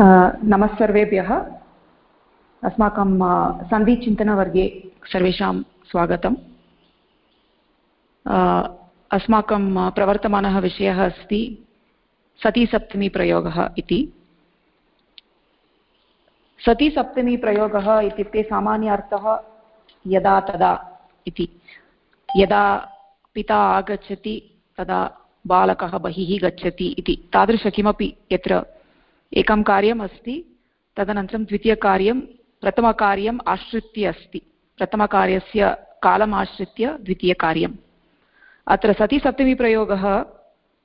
नमः सर्वेभ्यः अस्माकं सन्धिचिन्तनवर्गे सर्वेषां स्वागतम्। अस्माकं प्रवर्तमानः विषयः अस्ति सतीसप्तमीप्रयोगः इति। सतीसप्तमीप्रयोगः इत्युक्ते सामान्यार्थः यदा तदा इति। यदा पिता आगच्छति तदा बालकः बहिः गच्छति इति। तादृश किमपि यत्र एकं कार्यम् अस्ति, तदनन्तरं द्वितीयकार्यं प्रथमकार्यम् आश्रित्य अस्ति। प्रथमकार्यस्य कालम् आश्रित्य द्वितीयकार्यम् अत्र सतिसप्तमीप्रयोगः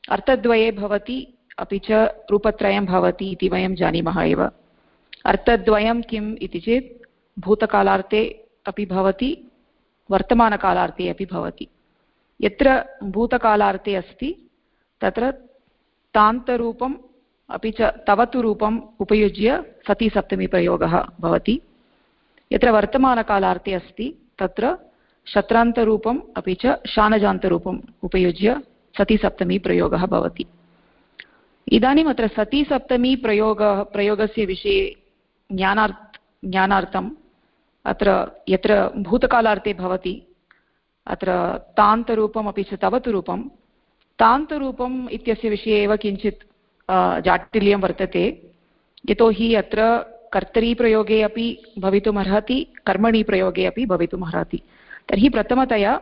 अर्थद्वये भवति, अपि च रूपत्रयं भवति इति वयं जानीमः एव। अर्थद्वयं किम् इति चेत्, भूतकालार्थे अपि भवति, वर्तमानकालार्थे अपि भवति। यत्र भूतकालार्थे अस्ति, तत्र तान्तरूपम् अपि च तवतु रूपम् उपयुज्य सतीसप्तमीप्रयोगः भवति। यत्र वर्तमानकालार्थे अस्ति, तत्र शत्रान्तरूपम् अपि च शानजान्तरूपम् उपयुज्य सतीसप्तमीप्रयोगः भवति। इदानीम् अत्र सतीसप्तमीप्रयोगः प्रयोगस्य विषये ज्ञानार्थ, ज्ञानार्थम् अत्र यत्र भूतकालार्थे भवति, अत्र तान्तरूपम् अपि च तवतु रूपं तान्तरूपम् इत्यस्य विषये एव किञ्चित् जाटिल्यं वर्तते यतोहि अत्र कर्तरीप्रयोगे अपि भवितुमर्हति, कर्मणीप्रयोगे अपि भवितुमर्हति। तर्हि प्रथमतया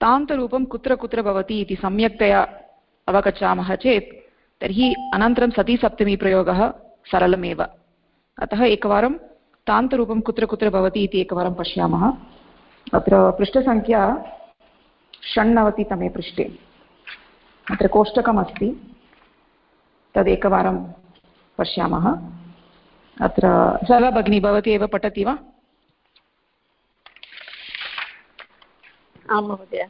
तान्तरूपं कुत्र कुत्र भवति इति सम्यक्तया अवगच्छामः चेत्, तर्हि अनन्तरं सतीसप्तमीप्रयोगः सरलमेव। अतः एकवारं तान्तरूपं कुत्र कुत्र भवति इति एकवारं पश्यामः। अत्र पृष्ठसङ्ख्या षण्णवतितमे पृष्ठे। अत्र कोष्टकमस्ति। तदेकवारं पश्यामः। अत्र सरा भगिनी भवती एव पठति वा? आं महोदय।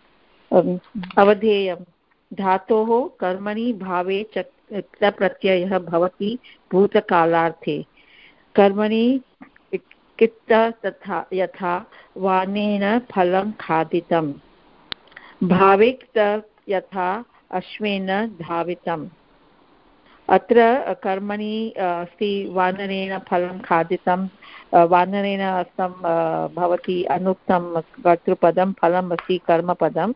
अवधेयं। धातोः कर्मणि भावे च प्रत्ययः भवति भूतकालार्थे। कर्मणि कित्त तथा यथा वानेन फलं खादितं भावे यथा अश्वेन धावितम्। अत्र कर्मणि अस्ति, वानरेण फलं खादितं वानरेण अस्तं भवति अनुक्तं कर्तृपदं, फलम् अस्ति कर्मपदं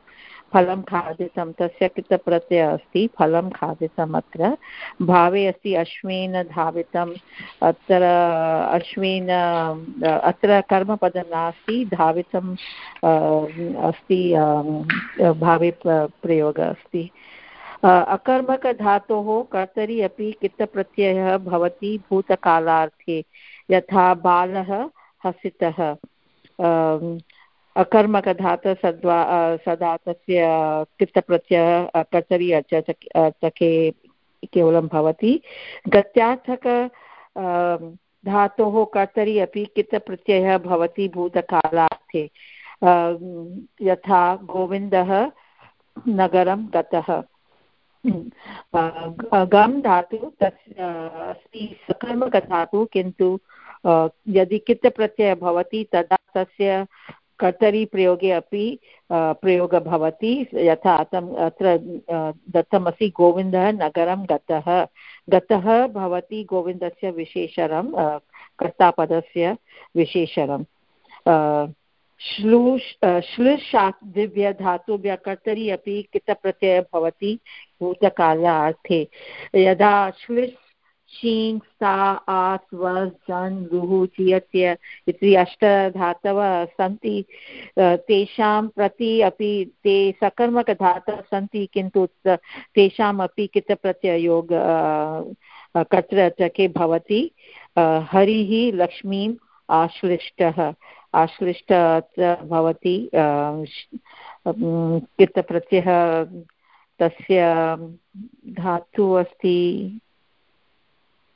फलं खादितं तस्य कृतप्रत्ययः अस्ति फलं खादितम् अत्र। भावे अस्ति अश्वेन धावितम्, अत्र, अश्वेन अत्र कर्मपदं नास्ति, धावितम् अस्ति भावे प्रयोगः अस्ति। अकर्मकधातोः कर्तरि अपि कित्तप्रत्ययः भवति भूतकालार्थे, यथा बालः हसितः। अकर्मकधातः सद्वा सदा तस्य कित्तप्रत्ययः कर्तरि चके केवलं भवति। गत्यार्थक धातोः कर्तरि अपि कित्तप्रत्ययः भवति भूतकालार्थे। यथा गोविन्दः नगरं गतः। गम् धातु तस्य अस्ति सकर्मकधातु, किन्तु यदि कित्तप्रत्ययः भवति, तदा तस्य कर्तरीप्रयोगे अपि प्रयोगः भवति, यथा अत्र दत्तमस्ति गोविन्दः नगरं गतः। गतः भवति गोविन्दस्य विशेषणं कर्तापदस्य विशेषणं श्लूष् श्लुषादिव्यधातुभ्यः कर्तरि अपि कितप्रत्ययः भवति भूतकालार्थे। यदा श्लिष् शीङ् सा आस् वस् जन् रुः चियत्य इति अष्टधातवः सन्ति तेषां प्रति अपि ते सकर्मकधातवः सन्ति, किन्तु तेषाम् अपि कितप्रत्ययोग कत्र चके भवति हरिः लक्ष्मीम् आश्लिष्टः। आश्लिष्ट भवति कितप्रत्ययः तस्य धातुः अस्ति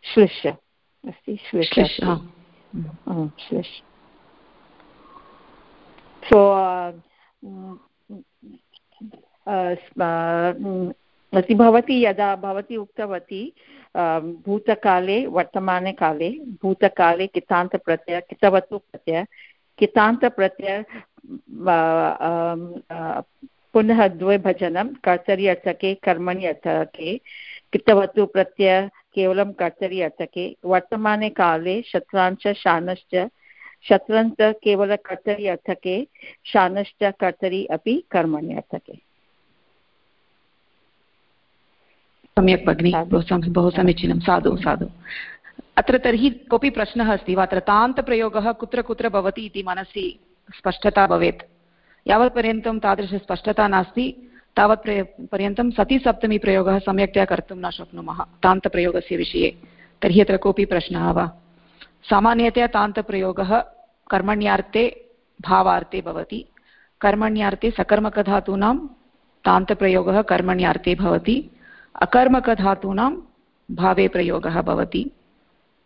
श्लिष् अस्ति श्लिष् श्लिष् सो अस्ति भवती यदा भवती उक्तवती भूतकाले वर्तमाने काले भूतकाले कितान्तप्रत्यय कितवतु प्रत्यय कितान्तप्रत्यय पुनः द्विभजनं कर्तरि अर्थके कर्मणि अर्थके कितवतु प्रत्यय केवलं कर्तरि अर्थके वर्तमाने काले शत्रांश शानश्च शत्रन्त केवलकर्तरि अर्थके शानश्च कर्तरि अपि कर्मणि अर्थके। सम्यक् भगिनि बहु समीचीनं। साधु। साधु। अत्र तर्हि कोऽपि प्रश्नः अस्ति वा? अत्र तान्तप्रयोगः कुत्र कुत्र भवति इति मनसि स्पष्टता भवेत्। यावत्पर्यन्तं तादृशस्पष्टता नास्ति। तावत् पर्यन्तं सतिसप्तमीप्रयोगः सम्यक्तया कर्तुं न शक्नुमः तान्तप्रयोगस्य विषये। तर्हि अत्र कोऽपि प्रश्नः वा? सामान्यतया तान्तप्रयोगः कर्मण्यार्थे, भावार्थे भवति। कर्मण्यार्थे, सकर्मकधातूनां तान्तप्रयोगः कर्मण्यार्थे भवति। अकर्मकधातूनां भावे प्रयोगः भवति।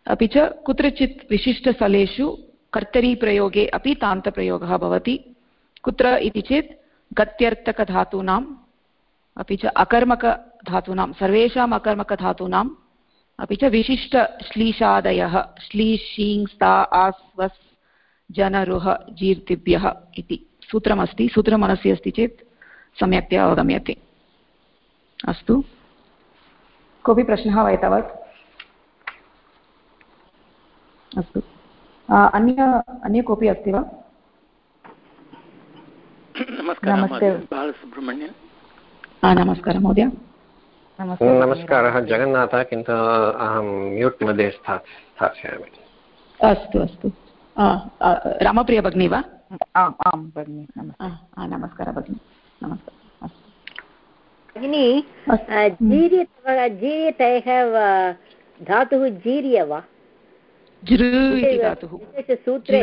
अपि च कुत्रचित् विशिष्टस्थलेषु कर्तरीप्रयोगे अपि तान्तप्रयोगः भवति। कुत्र इति चेत् गत्यर्थकधातूनाम्, अपि च अकर्मकधातूनां सर्वेषाम् अकर्मकधातूनाम्, अपि च विशिष्टश्लीषादयः श्लीशीङ् स्ता आस्वस्, जनरुह, जीर्तिभ्यः इति। सूत्रमस्ति, सूत्रमनसि अस्ति चेत् सम्यक्तया अवगम्यते। अस्तु। कोऽपि प्रश्नः वा एतावत्? अस्तु। अन्य अन्य कोऽपि अस्ति वा? नमस्ते। बालसुब्रह्मण्यन्। नमस्कारः महोदय। नमस्कारः जगन्नाथः किन्तु अहं म्यूट् मध्ये स्थास्यामि। अस्तु अस्तु। रामप्रिया भगिनी वा? आम् आं भगिनि नमस्कारः भगिनि। नमस्कारः भगिनि जीर्यतः धातुः जीर्य वा? जृ इति धातुः सूत्रे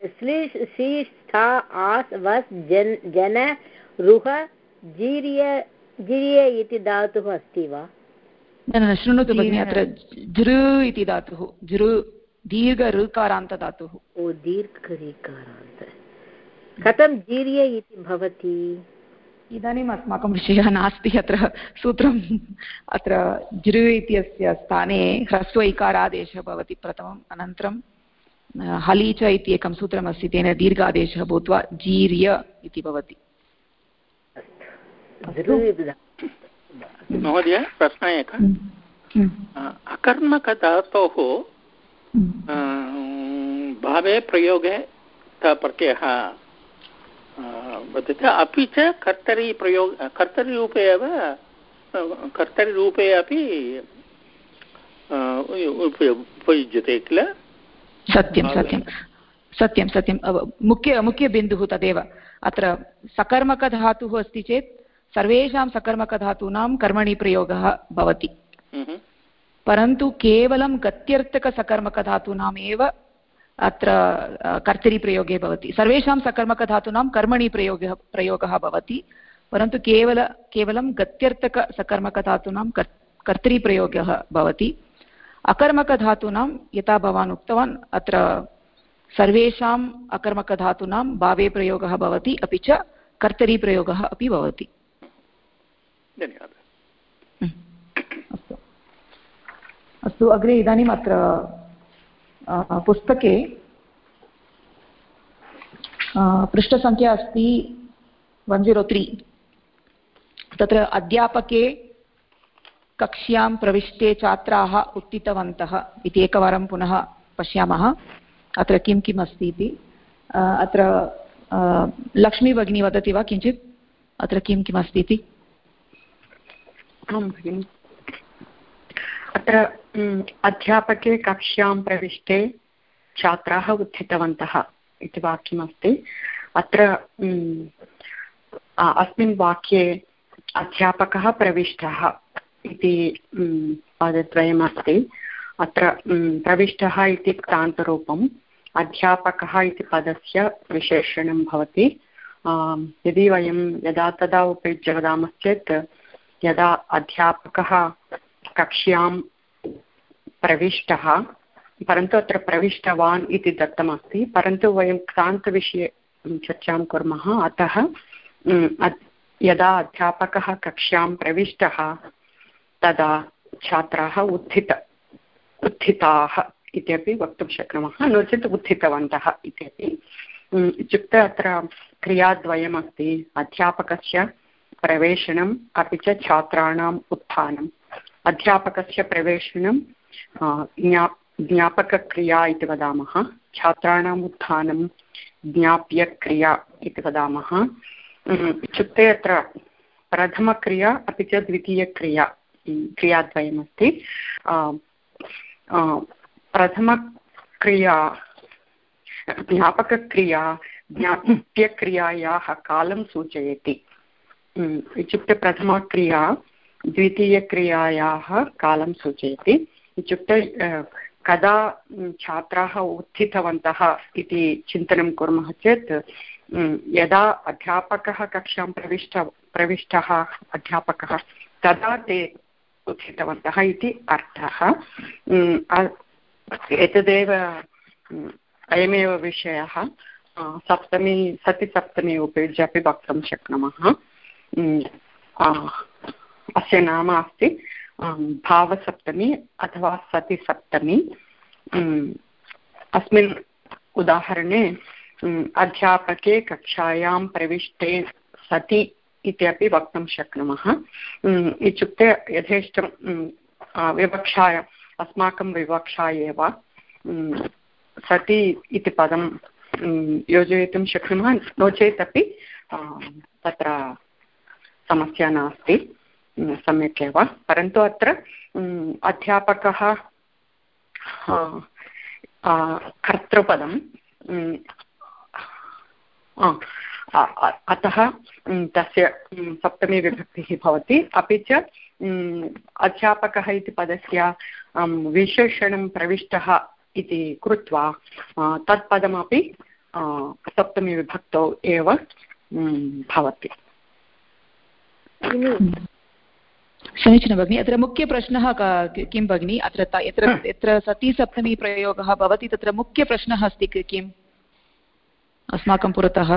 श्रीष्ठा आस् वस् जन् जन रुह जीर्य जिर्य इति धातुः अस्ति वा? न न शृणोतु भगिनि अत्र जृ इति धातुः जृ दीर्घ ऋकारान्तधातुः ओ दीर्घऋकारान्त। कथं जीर्य इति भवति? इदानीम् अस्माकं विषयः नास्ति अत्र सूत्रम् अत्र जृ इत्यस्य स्थाने ह्रस्व इकारादेशः भवति प्रथमम् अनन्तरं हली च इति एकं सूत्रमस्ति तेन दीर्घादेशः भूत्वा जीर्य इति भवति महोदय प्रश्नः एकः हम्म, हम्म। अकर्मकधातोः हम्म। भावे प्रयोगे प्रत्ययः वर्तते अपि च कर्तरी प्रयोग कर्तरिरूपे एव कर्तरिरूपे अपि उपयुज्यते किल? सत्यं सत्यं। सत्यं सत्यं। मुख्य मुख्यबिन्दुः तदेव। अत्र सकर्मकधातुः अस्ति चेत् सर्वेषां सकर्मकधातूनां कर्मणि प्रयोगः भवति। परन्तु केवलं गत्यर्थकसकर्मकधातूनाम् एव अत्र कर्तरिप्रयोगे भवति। सर्वेषां सकर्मकधातूनां कर्मणि प्रयोगः प्रयोगः भवति। परन्तु केवल केवलं गत्यर्थकसकर्मकधातूनां कर् कर्तरिप्रयोगः भवति। अकर्मकधातूनां यथा भवान् उक्तवान् अत्र सर्वेषाम् अकर्मकधातूनां भावे प्रयोगः भवति अपि च कर्तरिप्रयोगः अपि भवति। धन्यवादः। अस्तु अग्रे इदानीम् अत्र पुस्तके पृष्ठसङ्ख्या अस्ति वन् ज़ीरो त्री तत्र अध्यापके कक्ष्यां प्रविष्टे छात्राः उत्थितवन्तः इति एकवारं पुनः पश्यामः। अत्र किं किम् अस्ति इति। अत्र लक्ष्मी भगिनी वदति वा किञ्चित्? अत्र किं किम् अस्ति इति? आं भगिनि। अत्र अध्यापके कक्ष्यां प्रविष्टे छात्राः उत्थितवन्तः इति वाक्यमस्ति। अत्र अस्मिन् वाक्ये अध्यापकः प्रविष्टः इति पदद्वयमस्ति। अत्र प्रविष्टः इति क्तान्तरूपम् अध्यापकः इति पदस्य विशेषणं भवति। यदि वयं यदा तदा उपयुज्य वदामश्चेत्, यदा अध्यापकः कक्ष्यां प्रविष्टः, परन्तु अत्र प्रविष्टवान् इति दत्तमस्ति। परन्तु वयं क्रान्तविषये चर्चां कुर्मः। अतः यदा अध्यापकः कक्ष्यां प्रविष्टः, तदा छात्राः उत्थित, उत्थिताः इत्यपि वक्तुं शक्नुमः। नो चेत् उत्थितवन्तः इत्यपि। इत्युक्ते अत्र क्रियाद्वयमस्ति। अध्यापकस्य प्रवेशनम्, अपि च छात्राणाम् उत्थानं अध्यापकस्य प्रवेशनं ज्ञा ज्ञापकक्रिया इति वदामः। छात्राणाम् उत्थानं ज्ञाप्यक्रिया इति वदामः। इत्युक्ते अत्र प्रथमक्रिया अपि च द्वितीयक्रिया क्रियाद्वयमस्ति। प्रथमक्रिया, ज्ञापकक्रिया, ज्ञाप्यक्रियायाः कालं सूचयति। इत्युक्ते प्रथमक्रिया द्वितीयक्रियायाः कालं सूचयति। इत्युक्ते कदा छात्राः उत्थितवन्तः इति चिन्तनं कुर्मः चेत् यदा अध्यापकः कक्षां प्रविष्ट, प्रविष्टः, अध्यापकः, तदा ते उत्थितवन्तः इति अर्थः। एतदेव अयमेव विषयः। सप्तमी, सतिसप्तमी उपयुज्य अपि वक्तुं शक्नुमः। अस्य नाम अस्ति भावसप्तमी अथवा सतिसप्तमी. अस्मिन् उदाहरणे अध्यापके कक्षायां प्रविष्टे सति इत्यपि वक्तुं शक्नुमः. इत्युक्ते यथेष्टं विवक्षा अस्माकं विवक्षा एव सति इति पदं योजयितुं शक्नुमः. नो चेत् अपि तत्र समस्या नास्ति. सम्यक् एव, परन्तु अत्र अध्यापकः कर्तृपदं अतः तस्य सप्तमी विभक्तिः भवति। अपि च अध्यापकः इति पदस्य विशेषणं प्रविष्टः इति कृत्वा तत्पदमपि सप्तमीविभक्तौ एव भवति। समीचीनं भगिनि। अत्र मुख्यप्रश्नः किं भगिनि? अत्र यत्र यत्र सती सप्तमी प्रयोगः भवति तत्र मुख्यप्रश्नः अस्ति किम्? अस्माकं पुरतः।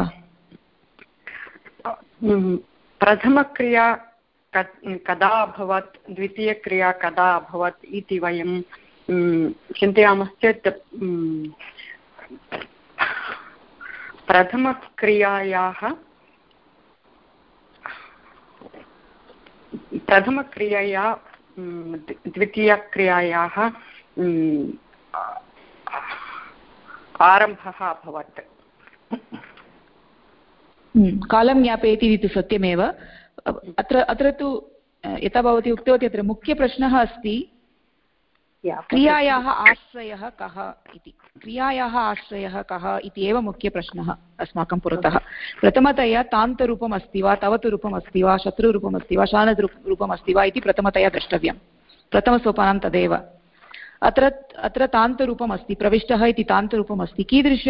प्रथमक्रिया कदा अभवत्? द्वितीयक्रिया कदा अभवत् इति वयं चिन्तयामश्चेत् प्रथमक्रियायाः प्रथमक्रियया द्वितीयक्रियायाः आरम्भः अभवत्। कालं ज्ञापयति इति सत्यमेव। अत्र अत्र तु यथा भवती उक्तवती, अत्र मुख्यप्रश्नः अस्ति। क्रियायाः आश्रयः कः इति। क्रियायाः आश्रयः कः इति एव मुख्यप्रश्नः अस्माकं पुरतः। प्रथमतया तान्तरूपम् अस्ति वा तवतु रूपम् अस्ति वा शत्रुरूपम् अस्ति वा शानद् रूपम् अस्ति वा इति प्रथमतया द्रष्टव्यं प्रथमसोपानं तदेव। अत्र अत्र तान्तरूपम् अस्ति प्रविष्टः इति तान्तरूपम् अस्ति कीदृश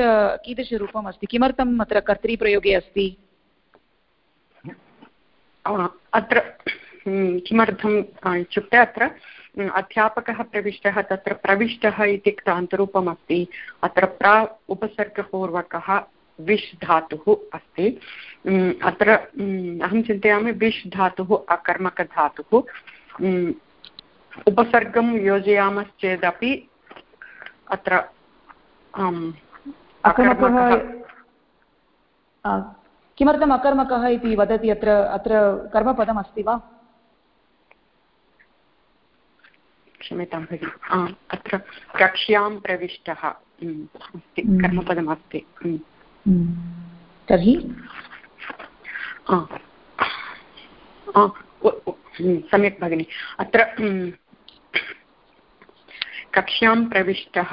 कीदृशरूपम् अस्ति किमर्थम् अत्र कर्तृप्रयोगे अस्ति? अत्र किमर्थम् इत्युक्ते अत्र अध्यापकः प्रविष्टः तत्र प्रविष्टः इति क्तान्तरूपम् अस्ति अत्र प्रा उपसर्गपूर्वकः विश् धातुः अस्ति। अत्र अहं चिन्तयामि विश् धातुः अकर्मकधातुः। उपसर्गं योजयामश्चेदपि अत्र किमर्थम् अकर्मकः इति वदति? अत्र अत्र कर्मपदमस्ति वा? क्षम्यतां भगिनि आम् अत्र कक्ष्यां प्रविष्टः अस्ति कर्मपदमस्ति तर्हि? सम्यक् भगिनि अत्र कक्ष्यां प्रविष्टः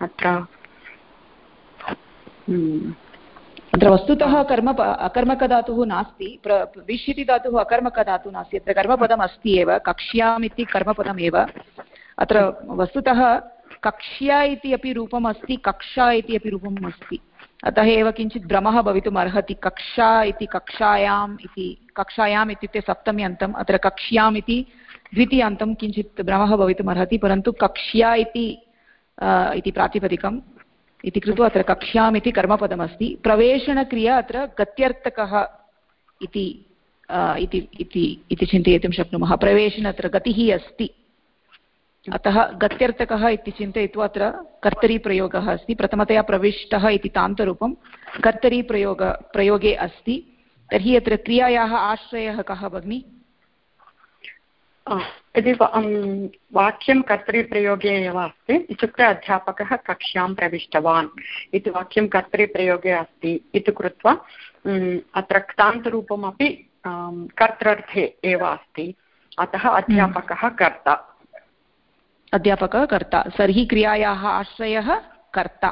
अत्र अत्र वस्तुतः कर्म अकर्मकधातुः नास्ति विश् इति धातुः अकर्मकधातुः नास्ति, अत्र कर्मपदम् अस्ति एव, कक्ष्याम् इति कर्मपदम् एव। अत्र वस्तुतः कक्ष्या इति अपि रूपम् अस्ति, कक्षा इति अपि रूपम् अस्ति। अतः एव किञ्चित् भ्रमः भवितुम् अर्हति, कक्षा इति कक्षायाम् इति, कक्षायाम् इत्युक्ते सप्तमी अन्तम्, अत्र कक्ष्याम् इति द्वितीयान्तं किञ्चित् भ्रमः भवितुम् अर्हति, परन्तु कक्ष्या इति इति प्रातिपदिकम्। इति कृत्वा अत्र कक्ष्याम् इति कर्मपदमस्ति। प्रवेशनक्रिया अत्र गत्यर्थकः इति चिन्तयितुं शक्नुमः। प्रवेशन अत्र गतिः अस्ति। अतः गत्यर्थकः इति चिन्तयित्वा अत्र कर्तरीप्रयोगः अस्ति। प्रथमतया प्रविष्टः इति तान्तरूपं कर्तरीप्रयोग, प्रयोगे अस्ति। तर्हि अत्र क्रियायाः आश्रयः कः भगिनि? यदि वाक्यं कर्तरिप्रयोगे एव अस्ति इत्युक्ते अध्यापकः कक्ष्यां प्रविष्टवान् इति वाक्यं कर्तरिप्रयोगे अस्ति इति कृत्वा अत्र क्तान्तरूपमपि कर्तृर्थे एव अस्ति। अतः अध्यापकः कर्ता। अध्यापकः कर्ता। तर्हि क्रियायाः आश्रयः कर्ता।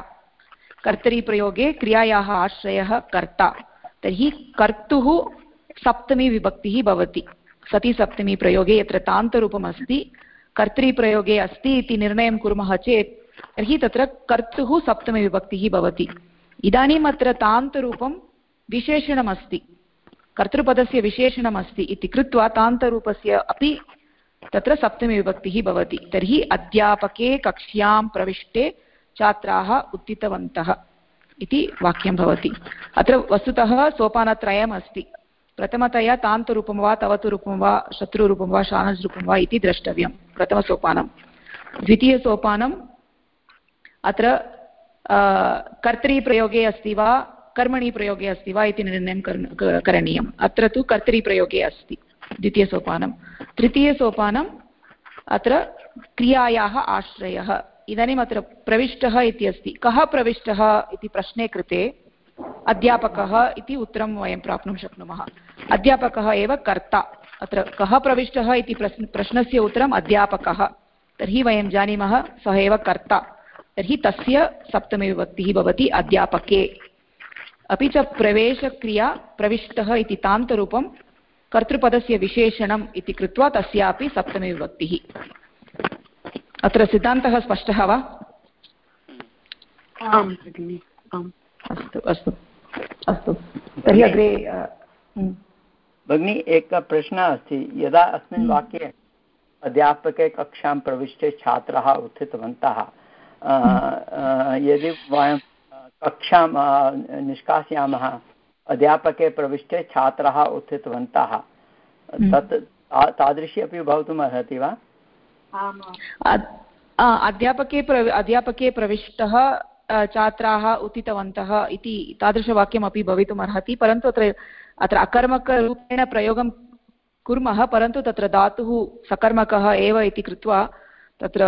कर्तरिप्रयोगे क्रियायाः आश्रयः कर्ता। तर्हि कर्तुः सप्तमी विभक्तिः भवति। सति सप्तमी प्रयोगे यत्र तान्तरूपम् अस्ति कर्तृप्रयोगे अस्ति इति निर्णयं कुर्मः चेत्, तर्हि तत्र कर्तुः सप्तमीविभक्तिः भवति। इदानीम् अत्र तान्तरूपं विशेषणमस्ति। कर्तृपदस्य विशेषणमस्ति इति कृत्वा तान्तरूपस्य अपि तत्र सप्तमीविभक्तिः भवति। तर्हि अध्यापके कक्ष्यां प्रविष्टे छात्राः उत्थितवन्तः इति वाक्यं भवति। अत्र वस्तुतः सोपानत्रयम् अस्ति प्रथमतया तान्तरूपं वा, तवतुरूपं वा, शत्रुरूपं वा शानजरूपं वा इति द्रष्टव्यं प्रथमसोपानं। द्वितीयसोपानम् अत्र कर्तरीप्रयोगे अस्ति वा कर्मणि प्रयोगे अस्ति वा इति निर्णयं करणीयम्। अत्र तु कर्तरीप्रयोगे अस्ति द्वितीयसोपानं। तृतीयसोपानम् अत्र क्रियायाः आश्रयः। इदानीम् अत्र प्रविष्टः इति अस्ति। कः प्रविष्टः इति प्रश्ने कृते अध्यापकः इति उत्तरं वयं प्राप्नुं शक्नुमः। अध्यापकः एव कर्ता। अत्र कः प्रविष्टः इति प्रश्न प्रश्नस्य उत्तरम् अध्यापकः। तर्हि वयं जानीमः सः एव कर्ता। तर्हि तस्य सप्तमीविभक्तिः भवति अध्यापके। अपि च प्रवेशक्रिया प्रविष्टः इति तान्तरूपं कर्तृपदस्य विशेषणम् इति कृत्वा तस्यापि सप्तमीविभक्तिः अत्र सिद्धान्तः स्पष्टः वा? आम्, भगिनि, आम्। अस्तु अस्तु अस्तु। तर्हि अग्रे भगिनी एकः प्रश्नः अस्ति। यदा अस्मिन् हम्म। वाक्ये अध्यापके कक्षां प्रविष्टे छात्राः उत्थितवन्तः यदि वयं कक्षां निष्कासयामः अध्यापके प्रविष्टे छात्राः उत्थितवन्तः हम्म। तत् तादृशी अपि भवितुम् अर्हति वा अध्यापके प्र अध्यापके प्रविष्टः छात्राः उत्थितवन्तः इति तादृशवाक्यमपि भवितुम् अर्हति परन्तु अत्र अत्र अकर्मकरूपेण प्रयोगं कुर्मः, परन्तु तत्र धातुः सकर्मकः एव इति कृत्वा तत्र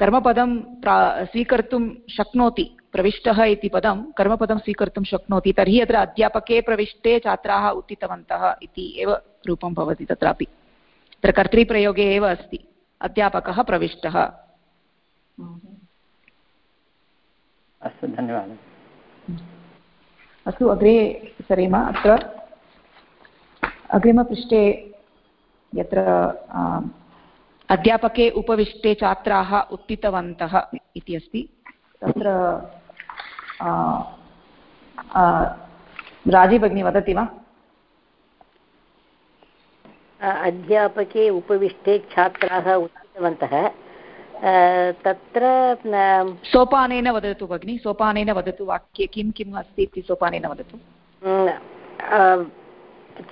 कर्मपदं प्रा, स्वीकर्तुं शक्नोति, प्रविष्टः इति पदं, कर्मपदं स्वीकर्तुं शक्नोति, तर्हि अत्र अध्यापके प्रविष्टे छात्राः उत्थितवन्तः इति एव रूपं भवति तत्रापि। तत्र कर्तृप्रयोगे एव अस्ति, अध्यापकः प्रविष्टः। अस्तु धन्यवादः। अस्तु अग्रे सरेम अत्र अग्रिमपृष्ठे यत्र अध्यापके उपविष्टे छात्राः उत्थितवन्तः इति अस्ति। तत्र राज़ी भगिनी वदति वा? अध्यापके उपविष्टे छात्राः उत्थितवन्तः। तत्र सोपानेन वदतु भगिनि सोपानेन वदतु वाक्ये किं किम् अस्ति इति सोपानेन वदतु।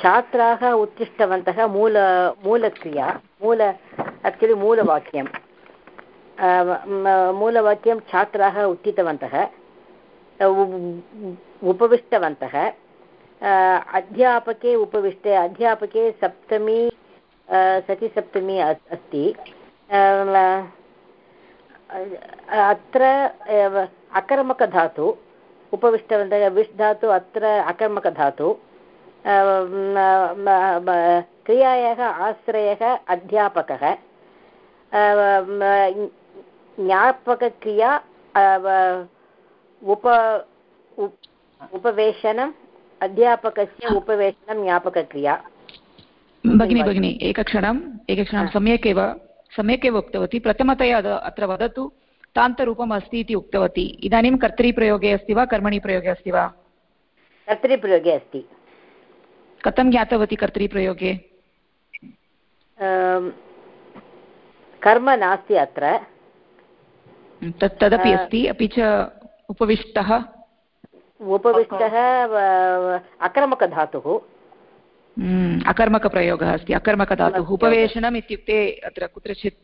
छात्राः उत्तिष्ठवन्तः मूल मूलक्रिया मूल आक्चुलि मूलवाक्यं मूलवाक्यं छात्राः उत्थितवन्तः उपविष्टवन्तः अध्यापके उपविष्टे अध्यापके सप्तमी सतिसप्तमी अस्ति। अत्र अकर्मकधातु उपविष्टवन्तः विष् धातु अत्र अकर्मकधातु क्रियायाः आश्रयः अध्यापकः ज्ञापकक्रिया उप उपवेशनम् अध्यापकस्य उपवेशनं ज्ञापकक्रिया। भगिनी भगिनी एकक्षणम् एकक्षणं सम्यक् एव सम्यक् एव उक्तवती। प्रथमतया अत्र वदतु तान्तरूपम् अस्ति इति उक्तवती। इदानीं कर्तरीप्रयोगे अस्ति वा कर्मणि प्रयोगे अस्ति वा? कर्तरीप्रयोगे अस्ति। कथं ज्ञातवती कर्तरीप्रयोगे कर्म नास्ति अत्र। तत् तदपि अस्ति। अपि च उपविष्टः। उपविष्टः अक्रमकधातुः। अकर्मकप्रयोगः अस्ति। अकर्मकधातुः। उपवेशनम् इत्युक्ते अत्र कुत्रचित्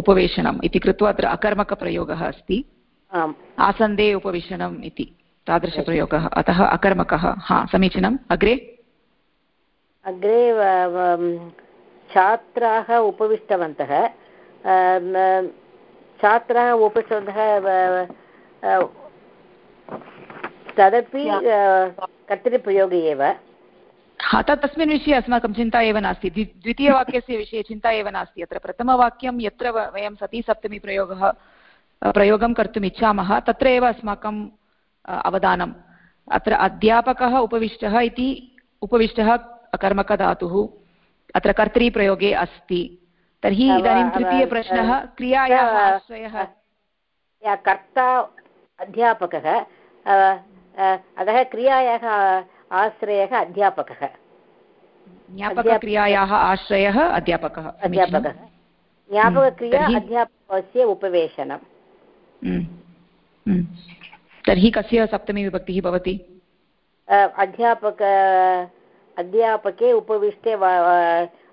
उपवेशनम् इति कृत्वा अत्र अकर्मकप्रयोगः अस्ति। आसन्दे उपवेशनम् इति तादृशप्रयोगः अतः अकर्मकः। हा समीचीनम्। अग्रे? अग्रे छात्राः उपविष्टवन्तः। छात्राः उपविष्टवन्तः तदपि कर्तरिप्रयोगे एव। हा तस्मिन् विषये अस्माकं चिन्ता एव नास्ति। द्वि द्वितीयवाक्यस्य विषये चिन्ता एव नास्ति। अत्र प्रथमवाक्यं यत्र वयं सतीसप्तमीप्रयोगः प्रयोगं कर्तुम् इच्छामः तत्र एव अस्माकम् अवधानम् अत्र अध्यापकः उपविष्टः इति उपविष्टः कर्मकधातुः। अत्र कर्तरीप्रयोगे अस्ति। तर्हि इदानीं तृतीयप्रश्नः क्रियायाः आश्रयः। कर्ता अध्यापकः अतः क्रियायाः आश्रयः अध्यापकः। ज्ञापकक्रियायाः आश्रयः अध्यापकः। अध्यापकः। ज्ञापकक्रिया अध्यापकस्य उपवेशनम्। तर्हि कस्य सप्तमी विभक्तिः भवति अध्यापक अध्यापके उपविष्टे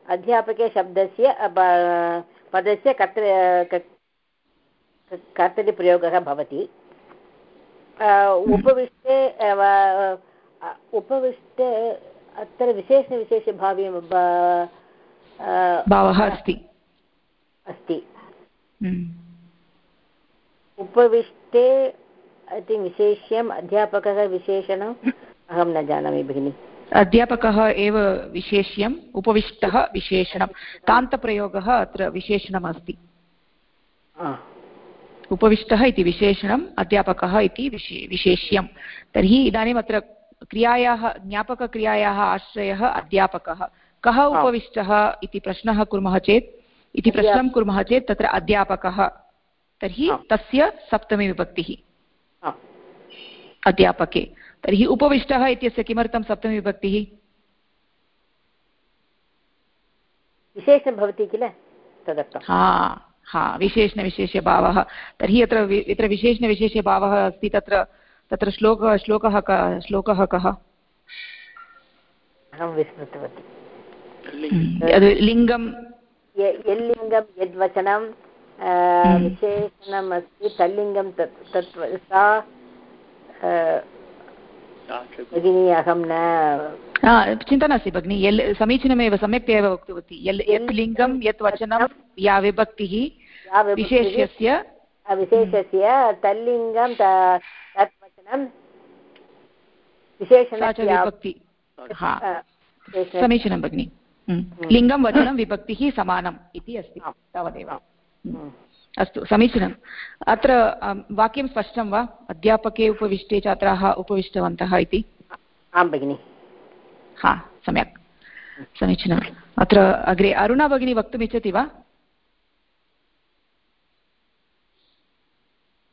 अध्यापके शब्दस्य पदस्य कर्त कर्तरिप्रयोगः भवति। उपविष्टे उपविष्टे अत्र विशेषविशेषभावे भावः अस्ति। अस्ति। उपविष्टे इति विशेष्यम् अध्यापकः विशेषणम् अहं न जानामि भगिनि। अध्यापकः एव विशेष्यम् उपविष्टः विशेषणं तान्तप्रयोगः अत्र विशेषणमस्ति। उपविष्टः इति विशेषणम् अध्यापकः इति विशे विशेष्यं तर्हि इदानीम् अत्र क्रियायाः ज्ञापकक्रियायाः आश्रयः अध्यापकः। कः उपविष्टः इति प्रश्नः कुर्मः चेत्? इति प्रश्नं कुर्मः चेत् तत्र अध्यापकः। तर्हि तस्य सप्तमी विभक्तिः। अध्यापके। तर्हि उपविष्टः इत्यस्य किमर्थं सप्तमी विभक्तिः? विशेषं भवति किल? तदर्थं हा हा विशेषणविशेषभावः तर्हि अत्र यत्र विशेषणविशेषभावः अस्ति तत्र तत्र श्लोकः श्लोकः क श्लोकः कः? अहं विस्मृतवती। लिङ्गं यल्लिङ्गं यद्वचनं विशेषणम् अस्ति तल्लिङ्गं तत् तत् सा भगिनी अहं न। चिन्ता नास्ति भगिनि यल् समीचीनमेव सम्यक्तया एव उक्तवती। यल् यत् लिङ्गं यत् वचनं या विभक्तिः विशेष्यस्य। विशेषस्य तल्लिङ्गं तत् वचनं विशेषणस्य विभक्ति हा। समीचीनं भगिनि। लिङ्गं वचनं विभक्तिः समानम् इति अस्ति। तावदेव। अस्तु समीचीनम्। अत्र वाक्यं स्पष्टं वा? अध्यापके उपविष्टे छात्राः उपविष्टवन्तः इति? आं भगिनि। हा सम्यक्। समीचीनम्। अत्र अग्रे अरुणा भगिनी वक्तुमिच्छति वा?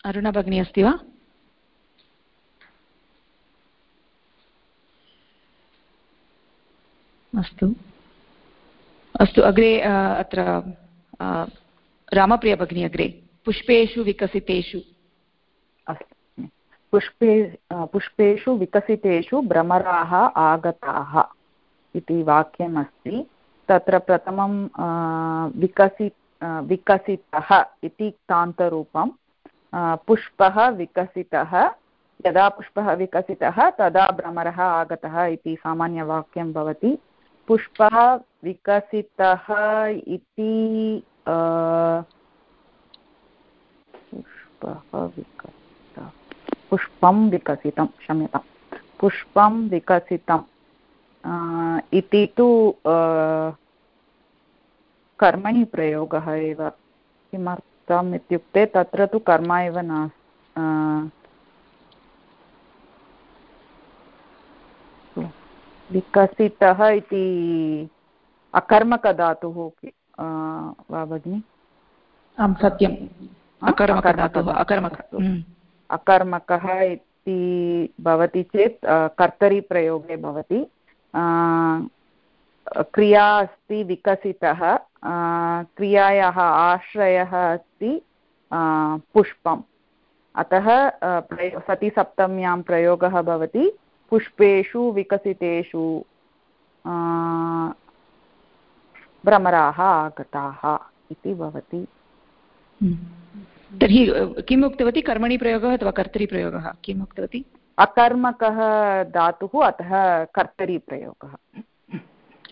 अरुणा भगिनी अस्ति वा? अस्तु। अस्तु, अग्रे अत्र रामप्रिया भगिनी अग्रे। पुष्पेषु विकसितेषु। पुष्पे पुष्पेषु विकसितेषु भ्रमराः आगताः इति वाक्यम् अस्ति तत्र प्रथमं विकसि विकसितः इति क्तान्तरूपं पुष्पः विकसितः, यदा पुष्पः विकसितः तदा भ्रमरः आगतः इति सामान्यवाक्यं भवति। पुष्पः विकसितः इति पुष्पः विकसितः। पुष्पं विकसितं क्षम्यतां पुष्पं विकसितम् इति तु कर्मणि प्रयोगः एव। किमर्थम् इत्युक्ते तत्र तु कर्म एव नास्ति विकसितः इति अकर्मकधातुः वा भगिनि? आं सत्यम्। अकर्मकधातुः अकर्मक अकर्मकः इति भवति चेत् कर्तरिप्रयोगे भवति। क्रिया अस्ति विकसितः। क्रियायाः आश्रयः अस्ति पुष्पम्। अतः प्रयो सतिसप्तम्यां प्रयोगः भवति। पुष्पेषु विकसितेषु भ्रमराः आगताः इति भवति। तर्हि किम् उक्तवती? कर्मणि प्रयोगः अथवा कर्तरिप्रयोगः किम् उक्तवती? अकर्मकः धातुः अतः कर्तरिप्रयोगः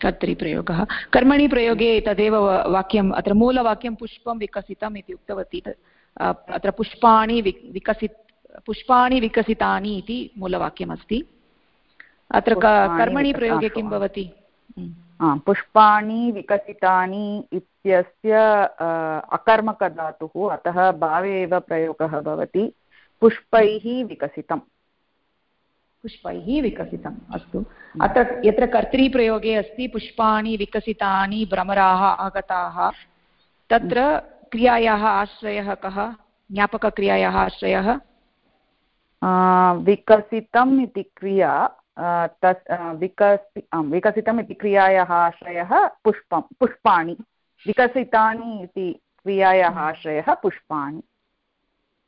कर्तरिप्रयोगः कर्मणि प्रयोगे तदेव वाक्यम् अत्र मूलवाक्यं पुष्पं विकसितम् इति उक्तवती। अत्र पुष्पाणि विकसित पुष्पाणि विकसितानि इति मूलवाक्यमस्ति। अत्र कर्मणि प्रयोगे किं भवति? पुष्पाणि विकसितानि इत्यस्य अकर्मकधातुः अतः भावे एव प्रयोगः भवति। पुष्पैः विकसितम्। पुष्पैः विकसितम् अस्तु। अत्र यत्र कर्तृप्रयोगे अस्ति पुष्पाणि विकसितानि भ्रमराः आगताः। तत्र क्रियायाः आश्रयः कः? ज्ञापकक्रियायाः आश्रयः? विकसितम् इति क्रिया तस् विकसि विकसितम् इति क्रियायाः आश्रयः पुष्पं पुष्पाणि। विकसितानि इति क्रियायाः आश्रयः पुष्पाणि।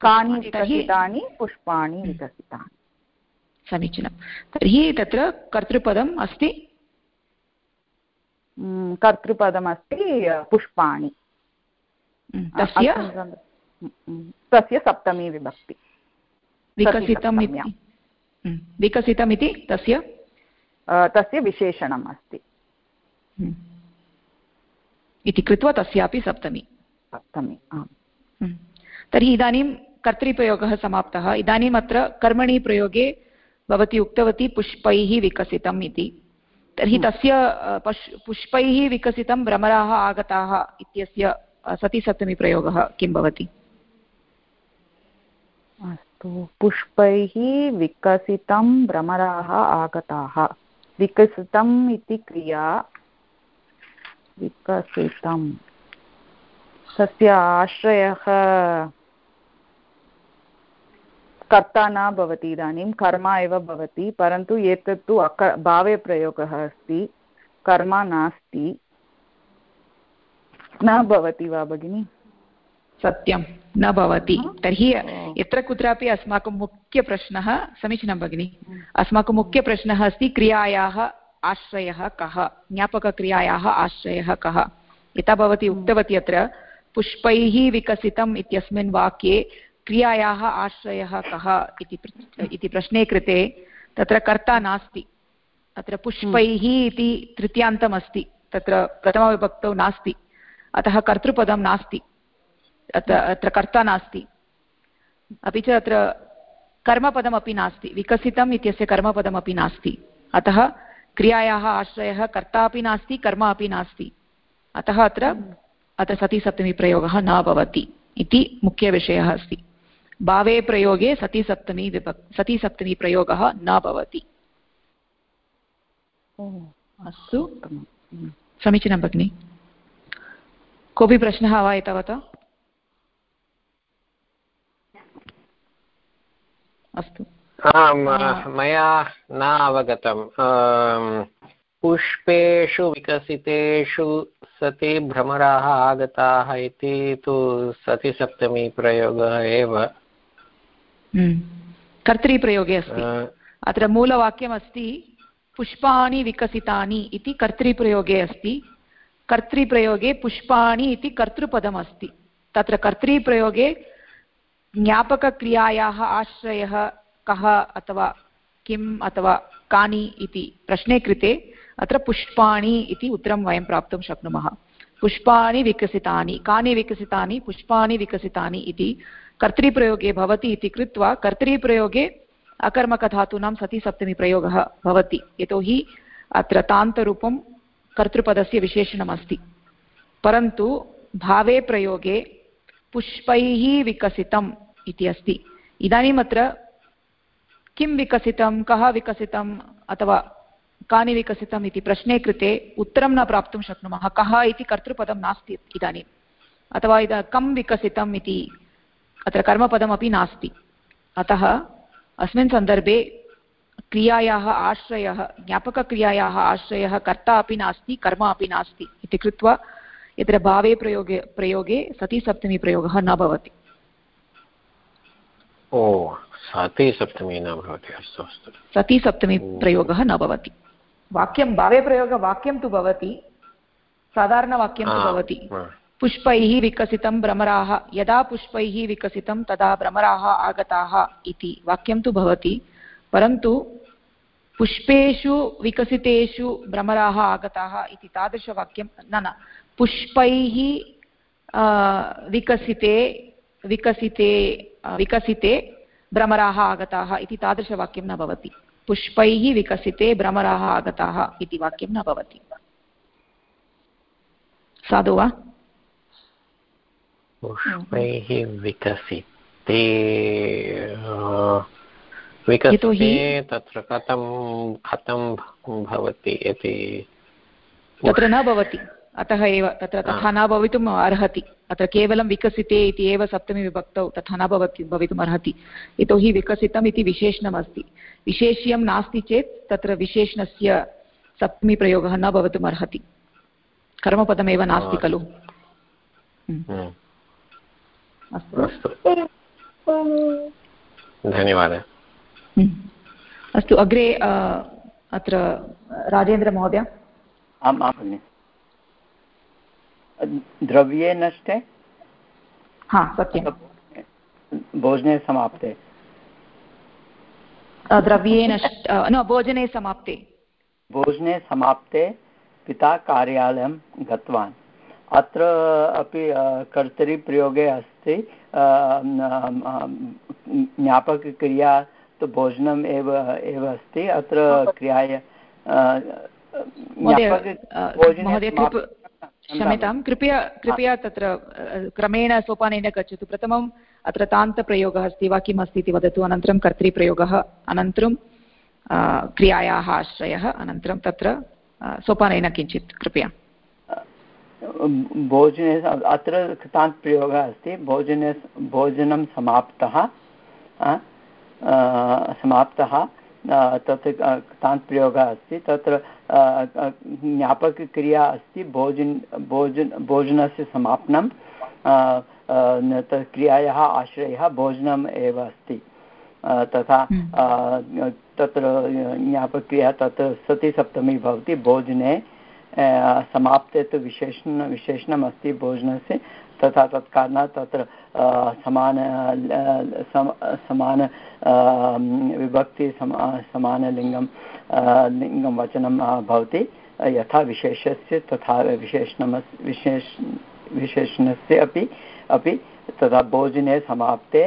कानि विकसितानि पुष्पाणि विकसितानि। समीचीनं तर्हि तत्र कर्तृपदम् अस्ति? कर्तृपदमस्ति पुष्पाणि। तस्य? तस्य सप्तमी विभक्ति। विकसितम् विकसितमिति तस्य तस्य विशेषणम् अस्ति इति कृत्वा तस्यापि सप्तमी सप्तमी आम् तर्हि इदानीं कर्तृप्रयोगः समाप्तः इदानीम् अत्र कर्मणि प्रयोगे भवती उक्तवती पुष्पैः विकसितम् इति तर्हि। तस्य पश् पुष्पैः विकसितं भ्रमराः आगताः इत्यस्य सतिसप्तमीप्रयोगः किं भवति अस्तु पुष्पैः विकसितं भ्रमराः आगताः। विकसितम् इति क्रिया। विकसितं तस्य आश्रयः कर्ता न भवति इदानीं, कर्म एव भवति, परन्तु एतत्तु अक, भावे प्रयोगः अस्ति, कर्म नास्ति। न भवति वा भगिनि? सत्यं न भवति। तर्हि यत्र कुत्रापि अस्माकं मुख्यप्रश्नः समीचीनं भगिनि अस्माकं मुख्यप्रश्नः अस्ति क्रियायाः आश्रयः कः? ज्ञापकक्रियायाः आश्रयः कः? यथा भवती उक्तवती अत्र पुष्पैः विकसितम् इत्यस्मिन् वाक्ये क्रियायाः आश्रयः कः इति प्रश्ने कृते तत्र कर्ता नास्ति। अत्र पुष्पैः इति तृतीयान्तमस्ति। तत्र प्रथमविभक्तौ नास्ति। अतः कर्तृपदं नास्ति। अत्र अत्र कर्ता नास्ति। अपि च अत्र कर्मपदमपि नास्ति। विकसितम् इत्यस्य कर्मपदमपि नास्ति। अतः क्रियायाः आश्रयः कर्ता अपि नास्ति कर्म अपि नास्ति। अतः अत्र अत्र सतिसप्तमीप्रयोगः न भवति इति मुख्यविषयः अस्ति। भावे प्रयोगे सतिसप्तमी विभक् सतिसप्तमीप्रयोगः न भवति। अस्तु। समीचीनं भगिनि। कोऽपि प्रश्नः वा एतावता? अस्तु। मया न अवगतं पुष्पेषु विकसितेषु सति भ्रमराः आगताः इति तु सतिसप्तमी प्रयोगः एव। हम्म। कर्तृप्रयोगे अस्ति। अत्र मूलवाक्यमस्ति पुष्पाणि विकसितानि इति कर्तृप्रयोगे अस्ति। कर्तृप्रयोगे पुष्पाणि इति कर्तृपदमस्ति। तत्र कर्तृप्रयोगे ज्ञापकक्रियायाः आश्रयः कः अथवा किम् अथवा कानि इति प्रश्ने कृते अत्र पुष्पाणि इति उत्तरं वयं प्राप्तुं शक्नुमः। पुष्पाणि विकसितानि, कानि विकसितानि, पुष्पाणि विकसितानि इति कर्तृप्रयोगे भवति इति कृत्वा कर्तृप्रयोगे अकर्मकधातूनां सतिसप्तमीप्रयोगः भवति। यतोहि अत्र तान्तरूपं कर्तृपदस्य विशेषणमस्ति। परन्तु भावे प्रयोगे पुष्पैः विकसितम् इति अस्ति। इदानीम् अत्र किं विकसितं, कः विकसितम् अथवा कानि विकसितम् इति प्रश्ने कृते उत्तरं न प्राप्तुं शक्नुमः। कः इति कर्तृपदं नास्ति इदानीम्। अथवा इदा कं विकसितम् इति अत्र कर्मपदमपि नास्ति। अतः अस्मिन् सन्दर्भे क्रियायाः आश्रयः, ज्ञापकक्रियायाः आश्रयः कर्ता अपि नास्ति, कर्म अपि नास्ति इति कृत्वा यत्र भावे प्रयोगे प्रयोगे सतीसप्तमी प्रयोगः न भवति। ओ सतीसप्तमी न भवति अस्तु अस्तु। सतीसप्तमी प्रयोगः न भवति। वाक्यं भावे प्रयोगवाक्यं तु भवति। साधारणवाक्यं तु भवति। पुष्पैः विकसितं भ्रमराः यदा पुष्पैः विकसितं तदा भ्रमराः आगताः इति वाक्यं तु भवति। परन्तु पुष्पेषु विकसितेषु भ्रमराः आगताः इति तादृशवाक्यं न न। पुष्पैः विकसिते विकसिते विकसिते भ्रमराः आगताः इति तादृशवाक्यं न भवति। पुष्पैः विकसिते भ्रमराः आगताः इति वाक्यं न भवति। साधु वा? पुष्पैः विकसिते विकसिते तत्र कथं कथं भवति इति। तत्र न भवति। अतः एव तत्र तथा न भवितुम् अर्हति। अत्र केवलं विकसिते इति एव सप्तमी विभक्तौ तथा न भवति भवितुम् अर्हति। यतोहि विकसितम् इति विशेषणमस्ति। विशेष्यं नास्ति चेत् तत्र विशेषणस्य सप्तमीप्रयोगः न भवितुम् अर्हति। कर्मपदमेव नास्ति खलु। धन्यवादः। अस्तु अग्रे अत्र राजेन्द्रमहोदय। आम् आं भगिनि। द्रव्ये नष्टे? हा सत्यं भोजने समाप्ते। द्रव्ये नष्ट न भोजने समाप्ते। भोजने समाप्ते पिता कार्यालयं गतवान्। अत्र अपि कर्तरिप्रयोगे अस्ति ज्ञापकक्रिया तु भोजनम् एव एव अस्ति। अत्र क्रियाय क्षम्यतां। कृपया कृपया तत्र क्रमेण सोपानेन गच्छतु। प्रथमम् अत्र तान्तप्रयोगः अस्ति वा किम् अस्ति इति वदतु। अनन्तरं कर्तृप्रयोगः अनन्तरं क्रियायाः आश्रयः अनन्तरं तत्र सोपानेन किञ्चित्। कृपया। भोजने अत्र कृतान्तप्रयोगः अस्ति। भोजने भोजनं समाप्तः समाप्तः तत् तान्प्रयोगः अस्ति। तत्र ज्ञापकक्रिया अस्ति भोजन भोजन भोजनस्य समापनं तत् क्रियायाः आश्रयः भोजनम् एव अस्ति तथा हम्म। तत्र ज्ञापक्रिया तत्र सतिसप्तमी भवति भोजने समाप्ते तु विशेषण विशेषणम् अस्ति भोजनस्य तथा तत्कारणात् तत्र समान समान विभक्ति, समा समानलिङ्गं लिङ्गं वचनं भवति। यथा विशेषस्य तथा विशेषणम् विशेष, विशेषणस्य अपि अपि तथा भोजने समाप्ते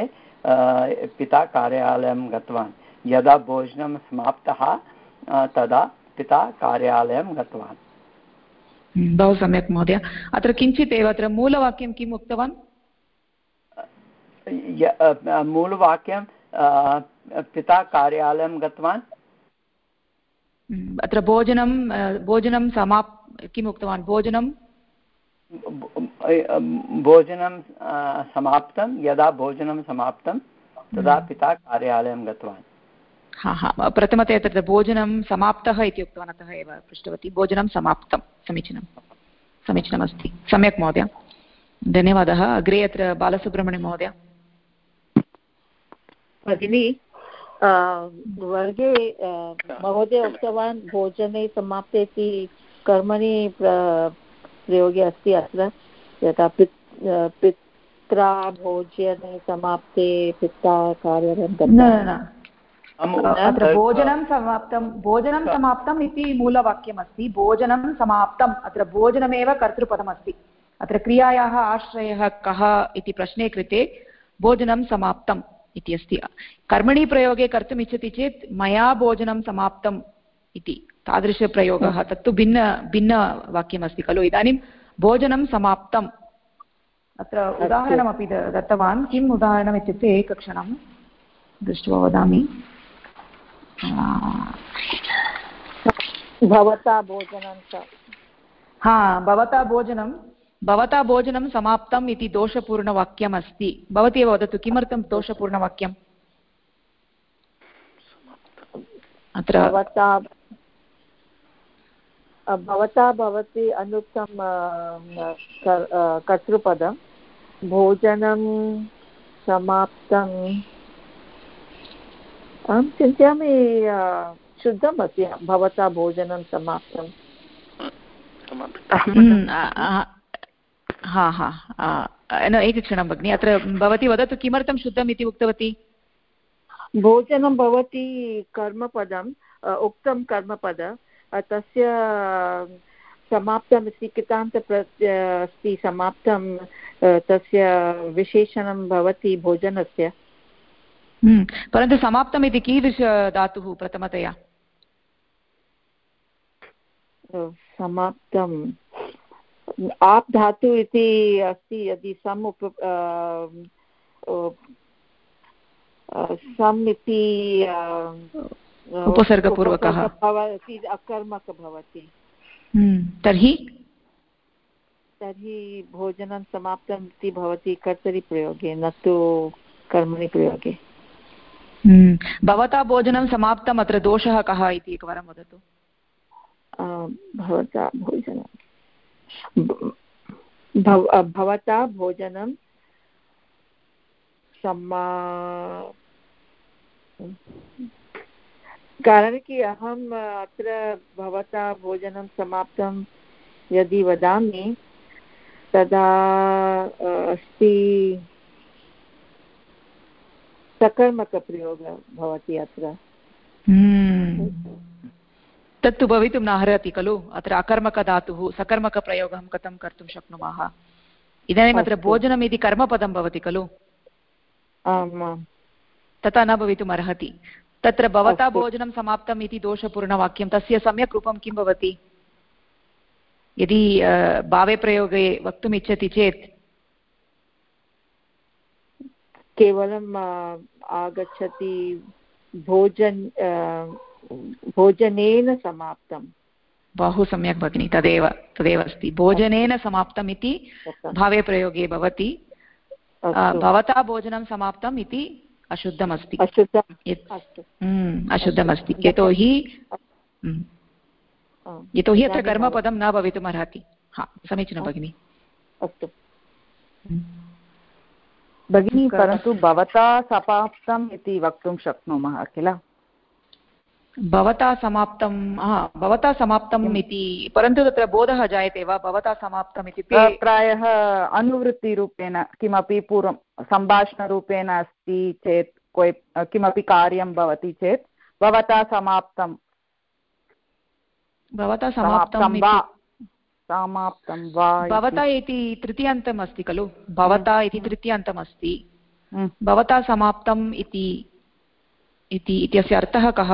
पिता कार्यालयं गतवान्। यदा भोजनं समाप्तः तदा पिता कार्यालयं गतवान्। बहु सम्यक् महोदय। अत्र किञ्चित् एव अत्र मूलवाक्यं किम् उक्तवान्? मूलवाक्यं पिता कार्यालयं गतवान्। अत्र भोजनं भोजनं समाप् किम् उक्तवान्? भोजनं? भोजनं समाप्तं। यदा भोजनं समाप्तं तदा पिता कार्यालयं गतवान्। हा हा. प्रथमतया तत्र भोजनं समाप्तः इति उक्तवान् अतः एव पृष्टवती. भोजनं समाप्तं. समीचीनं. समीचीनमस्ति. सम्यक् महोदय. धन्यवादः. अग्रे अत्र बालसुब्रह्मण्यं महोदय. भगिनी वर्गे महोदय उक्तवान् भोजने समाप्ते इति कर्मणि प्रयोगे अस्ति अत्र. यथा पित्रा भोजने समाप्ते पिता कार्यं अत्र भोजनं समाप्तं भोजनं समाप्तम् इति मूलवाक्यमस्ति। भोजनं समाप्तम् अत्र भोजनमेव कर्तृपदमस्ति। अत्र क्रियायाः आश्रयः कः इति प्रश्ने कृते भोजनं समाप्तम् इति अस्ति। कर्मणि प्रयोगे कर्तुम् इच्छति चेत् मया भोजनं समाप्तम् इति तादृशप्रयोगः तत्तु भिन्न भिन्नवाक्यमस्ति खलु। इदानीं भोजनं समाप्तम्। अत्र उदाहरणमपि दत्तवान्। किम् उदाहरणम् इत्युक्ते एकक्षणं दृष्ट्वा वदामि। भवता भोजनं हा भवता भोजनं भवता भोजनं समाप्तम् इति दोषपूर्णवाक्यम् अस्ति भवती एव वदतु किमर्थं दोषपूर्णवाक्यम्? अत्र भवता भवता भवती अनुक्तं कर्तृपदं। भोजनं समाप्तं। अहं चिन्तयामि शुद्धम् अस्ति भवता भोजनं समाप्तम् हम्म, हा हा न एकक्षणं भगिनि अत्र भवती वदतु किमर्थं शुद्धम् इति उक्तवती? भोजनं भवति कर्मपदं उक्तं कर्मपद तस्य समाप्तम् अस्ति कृतान्त अस्ति समाप्तं तस्य विशेषणं भवति भोजनस्य। परन्तु समाप्तम् इति कीदृश धातुः प्रथमतया? समाप्तम् आप् धातु इति अस्ति यदि सम् उप सम् इति उपसर्गपूर्वकः। भवति अकर्मक भवति। हम्म, तर्हि? तर्हि भोजनं समाप्तम् इति भवति कर्तरिप्रयोगे न तु कर्मणि प्रयोगे हम्म, भवता भोजनं समाप्तम्, अत्र दोषः कः इति एकवारं वदतु। भवता भोजनं। भवता भोजनं सम्मा, कारणं कि अहम् अत्र भवता भोजनं समाप्तं यदि वदामि, तदा अस्ति सकर्मकप्रयोगः भवति अत्र हम्म। तत्तु भवितुं न अर्हति खलु? अत्र अकर्मकधातुः सकर्मकप्रयोगं कथं कर्तुं शक्नुमः? इदानीम् अत्र भोजनम् इति कर्मपदं भवति खलु? तथा न भवितुम् अर्हति। तत्र भवता भोजनं समाप्तम् इति दोषपूर्णवाक्यं तस्य सम्यक् रूपं किं भवति? यदि भावे प्रयोगे वक्तुम् इच्छति चेत् केवलम् आगच्छति भोजन भोजनेन समाप्तं बहु सम्यक् भगिनि तदेव तदेव अस्ति। भोजनेन समाप्तम् इति भावे प्रयोगे भवति। भवता भोजनं समाप्तम् इति अशुद्धमस्ति। हम्म, अशुद्धमस्ति। यतोहि हम्म। यतोहि अत्र कर्मपदं न भवितुम् अर्हति हा समीचीनं भगिनि। अस्तु। हम्म। भगिनी परन्तु भवता समाप्तम् इति वक्तुं शक्नुमः किल? भवता समाप्तं भवता समाप्तम् इति परन्तु तत्र बोधः जायते वा? भवता समाप्तम् इत्युक्ते प्रायः अनुवृत्तिरूपेण किमपि पूर्वं सम्भाषणरूपेण अस्ति चेत् कोऽपि किमपि कार्यं भवति चेत् भवता समाप्तं भवता समाप्तं वा? समाप्तं वा भवता इति तृतीयान्तम् अस्ति खलु भवता इति तृतीयान्तम् अस्ति हम्म। भवता समाप्तम् इति इत्यस्य अर्थः कः?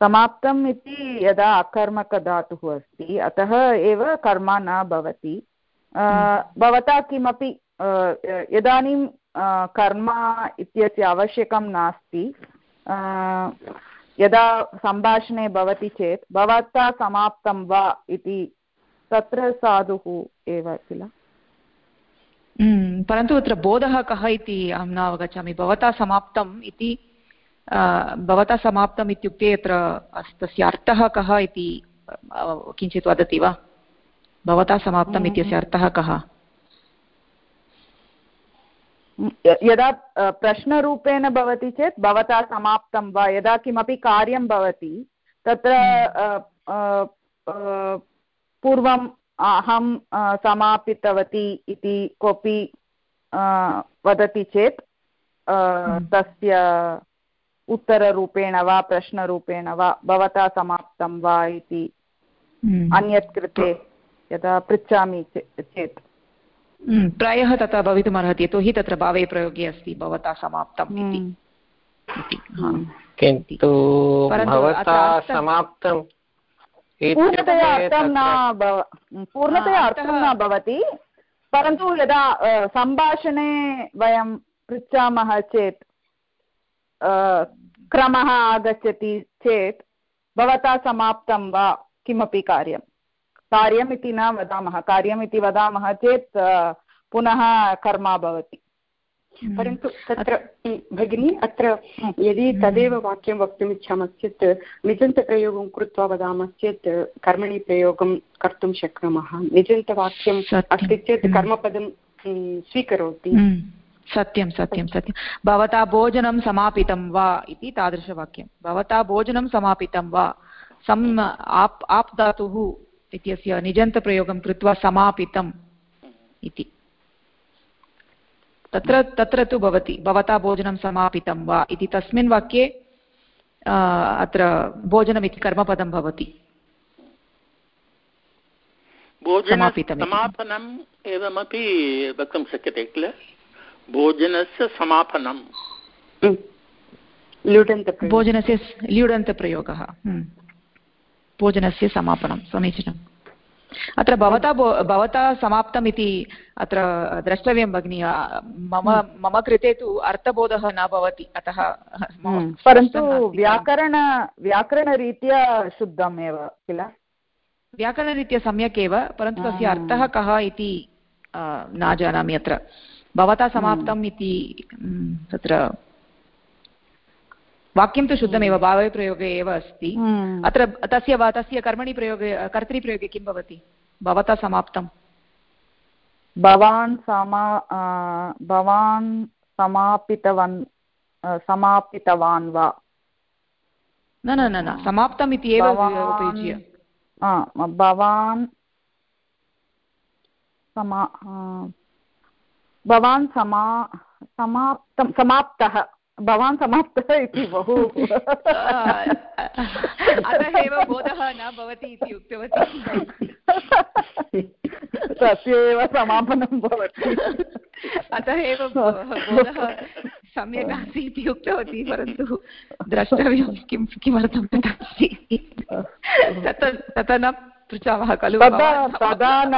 समाप्तम् इति यदा अकर्मकधातुः अस्ति अतः एव कर्म न भवति। भवता किमपि इदानीं कर्म इत्यस्य आवश्यकं नास्ति यदा सम्भाषणे भवति चेत् भवता समाप्तं वा इति तत्र साधुः एव किल? हम्म, परन्तु अत्र बोधः कः इति अहं न अवगच्छामि। भवता समाप्तम् इति भवता समाप्तम् इत्युक्ते अत्र तस्य अर्थः कः इति किञ्चित् वदति वा? भवता समाप्तम् इत्यस्य अर्थः कः? यदा प्रश्नरूपेण भवति चेत् भवता समाप्तं वा? यदा किमपि कार्यं भवति तत्र पूर्वम् अहं समापितवती इति कोऽपि वदति चेत् तस्य उत्तररूपेण वा प्रश्नरूपेण वा भवता समाप्तं वा इति हम्म। अन्यत् कृते यदा पृच्छामि चेत्। हम्म, प्रायः तथा भवितुमर्हति यतोहि तत्र भावे प्रयोगे अस्ति भवता समाप्तम् इति। हम्म। किन्तु भवता समाप्तं पूर्णतया अर्थं न पूर्णतया अर्थं न भवति परन्तु यदा सम्भाषणे वयं पृच्छामः चेत् क्रमः आगच्छति चेत् भवता समाप्तं वा किमपि कार्यं कार्यम् इति न वदामः कार्यम् इति वदामः चेत् पुनः कर्म भवति। हम्म। परन्तु तत्र भगिनी अत्र यदि हम्म। तदेव वाक्यं वक्तुम् इच्छामश्चेत् निजन्तप्रयोगं कृत्वा वदामश्चेत् कर्मणि प्रयोगं कर्तुं शक्नुमः। निजन्तवाक्यम् अस्ति चेत् हम्म। कर्मपदं स्वीकरोति। सत्यं सत्यं सत्यं। भवता भोजनं समापितं वा इति तादृशवाक्यं। भवता भोजनं समापितं वा? सम् आप् आप् धातुः इत्यस्य निजन्तप्रयोगं कृत्वा समापितम् इति। तत्र तत्र तु भवति भवता भोजनं समापितं वा इति तस्मिन् वाक्ये अत्र भोजनमिति कर्मपदं भवति। समापनम् एवमपि वक्तुं शक्यते किल? भोजनस्य समापनं भोजनस्य ल्युडन्तप्रयोगः भोजनस्य समापनं समीचीनम्। अत्र भवता भवता समाप्तम् इति अत्र द्रष्टव्यं भगिनि। मम मम कृते तु अर्थबोधः न भवति अतः परन्तु व्याकरण व्याकरणरीत्या शुद्धम् एव किल? व्याकरणरीत्या सम्यक् एव परन्तु तस्य अर्थः कः इति न जानामि अत्र। भवता समाप्तम् इति तत्र वाक्यं तु शुद्धमेव भावे प्रयोगे एव अस्ति। हम्म। अत्र तस्य तस्य कर्मणि प्रयोगे कर्तृप्रयोगे किं भवति? भवता समाप्तं। भवान् समा भवान् समापितवान् समापितवान् वा? न न न समाप्तम् इति एव उपयुज्य। भवान् समा भवान् समा समाप्तं समाप्तः। भवान् समाप्तः इति बहु। अतः एव बोधः न भवति इति उक्तवती। तस्य एव समापनं भवति। अतः एव बोधः सम्यक् आसीत् इति उक्तवती परन्तु द्रष्टव्यं किं किमर्थं तदस्ति। तथा न पृच्छामः खलु तदा न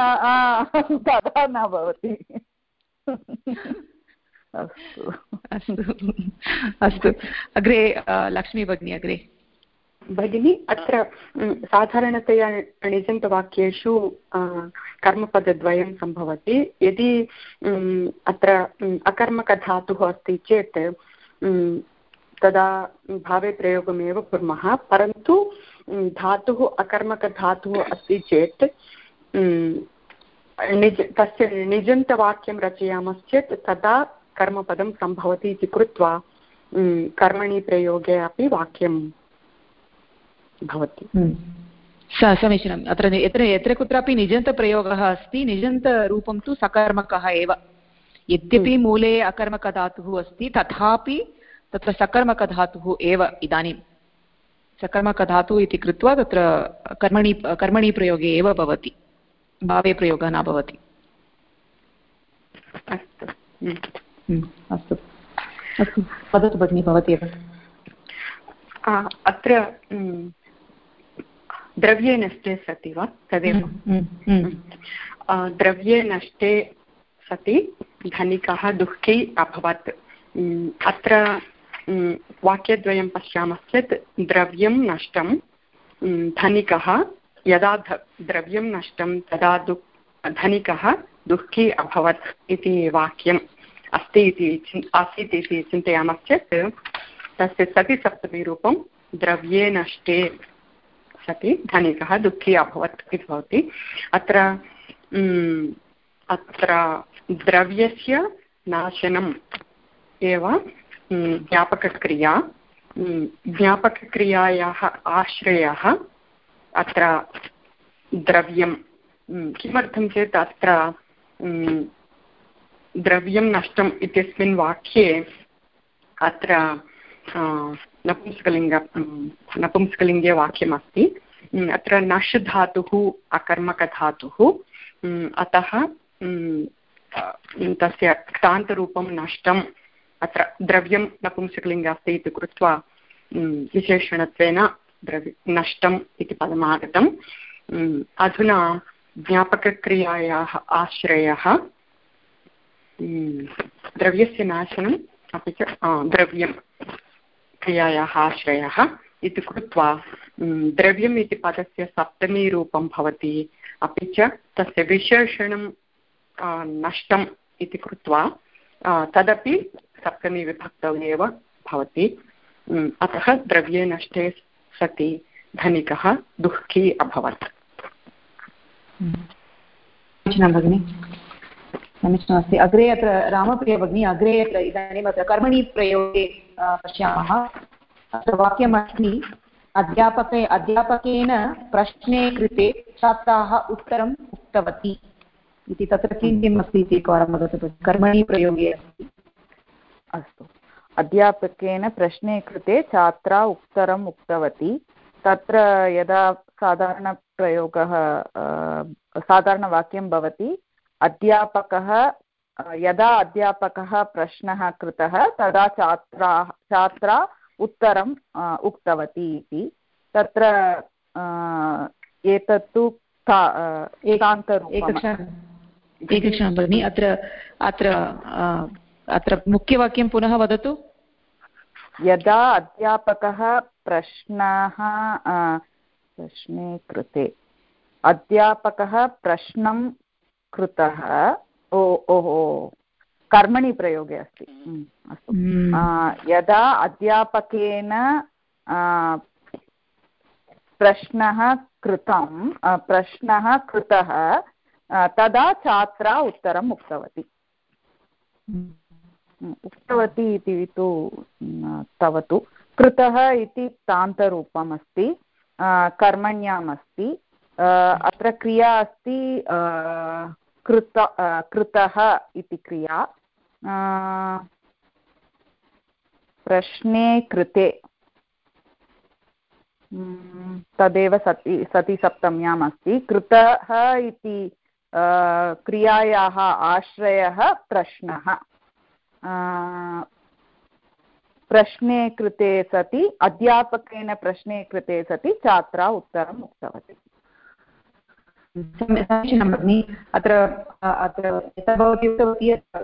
तदा न भवति। अस्तु। अस्तु। अस्तु। अग्रे लक्ष्मी भगिनी अग्रे। भगिनी अत्र साधारणतया णिजन्तवाक्येषु कर्मपदद्वयं सम्भवति। यदि अत्र अकर्मकधातुः अस्ति चेत् तदा भावे प्रयोगमेव कुर्मः। परन्तु धातुः अकर्मकधातुः अस्ति चेत् निज तस्य निजन्तवाक्यं रचयामश्चेत् तदा कर्मपदं सम्भवति इति कृत्वा कर्मणि प्रयोगे अपि वाक्यं भवति। समीचीनम् अत्र यत्र यत्र कुत्रापि निजन्तप्रयोगः अस्ति निजन्तरूपं तु सकर्मकः एव। यद्यपि मूले अकर्मकधातुः अस्ति तथापि तत्र सकर्मकधातुः एव इदानीं। सकर्मकधातुः इति कृत्वा तत्र कर्मणि कर्मणि प्रयोगे एव भवति। भावे प्रयोगः न भवति। अस्तु। अस्तु। अस्तु। वदतु भगिनि भवती एव। अत्र द्रव्ये नष्टे सति वा? तदेव। द्रव्ये नष्टे सति धनिकः दुःखी अभवत्। अत्र वाक्यद्वयं पश्यामश्चेत् द्रव्यं नष्टं धनिकः यदा द्रव्यं नष्टं तदा दु धनिकः दुःखी अभवत् इति वाक्यं अस्ति इति आसीत् इति चिन्तयामश्चेत् तस्य सति सप्तमीरूपं द्रव्ये नष्टे सति धनिकः दुःखी अभवत् इति भवति। अत्र अत्र द्रव्यस्य नाशनम् एव ज्ञापकक्रिया। ज्ञापकक्रियायाः आश्रयः अत्र द्रव्यं किमर्थं चेत् अत्र द्रव्यं नष्टम् इत्यस्मिन् वाक्ये अत्र नपुंसकलिङ्ग नपुंसकलिङ्गे वाक्यमस्ति. अत्र नश् धातुः अकर्मकधातुः अतः तस्य क्तान्तरूपं नष्टम्, अत्र द्रव्यं नपुंसकलिङ्गे अस्ति इति कृत्वा विशेषणत्वेन द्रव्य, नष्टम् इति पदमागतम् अधुना ज्ञापकक्रियायाः आश्रयः द्रव्यस्य नाशनम् अपि च द्रव्यं क्रियायाः आश्रयः इति कृत्वा द्रव्यम् इति पदस्य सप्तमीरूपं भवति अपि च तस्य विशेषणं नष्टम् इति कृत्वा तदपि सप्तमी विभक्तौ एव भवति। अतः द्रव्ये नष्टे सति धनिकः दुःखी अभवत्। भगिनि? समीचीनमस्ति। अग्रे अत्र रामप्रिय भगिनी अग्रे अत्र इदानीम् अत्र कर्मणि प्रयोगे पश्यामः। अत्र वाक्यमस्ति, अध्यापके, अध्यापकेन प्रश्ने कृते छात्राः उत्तरम् उक्तवती। इति तत्र किं, किम् अस्ति इति एकवारं वदतु कर्मणि प्रयोगे अस्ति। अस्तु। अध्यापकेन प्रश्ने कृते छात्रा उत्तरम् उक्तवती। तत्र यदा साधारणप्रयोगः साधारणवाक्यं भवति अध्यापकः यदा अध्यापकः प्रश्नः कृतः तदा छात्रा छात्रा उत्तरम् उक्तवती इति। तत्र एतत्तु एकक्षणं। भगिनि अत्र अत्र अत्र मुख्यवाक्यं पुनः वदतु। यदा अध्यापकः प्रश्नः प्रश्ने कृते। अध्यापकः प्रश्नं कृतः ओ ओहो कर्मणि प्रयोगे अस्ति। अस्तु। हम्म। यदा अध्यापकेन प्रश्नः कृतं प्रश्नः कृतः तदा छात्रा उत्तरम् उक्तवती। हम्म। उक्तवती इति तु तव तु कृतः इति तान्तरूपम् अस्ति कर्मण्याम् अस्ति अत्र क्रिया अस्ति कृत कृतः इति क्रिया। प्रश्ने कृते। तदेव सति, सतिसप्तम्याम् अस्ति। कृतः इति क्रियायाः आश्रयः प्रश्नः। प्रश्ने कृते सति, अध्यापकेन प्रश्ने कृते सति, छात्रा उत्तरम् उक्तवती। समीचीनं भगिनि अत्र अत्र यथा भवती, उक्तवती यत्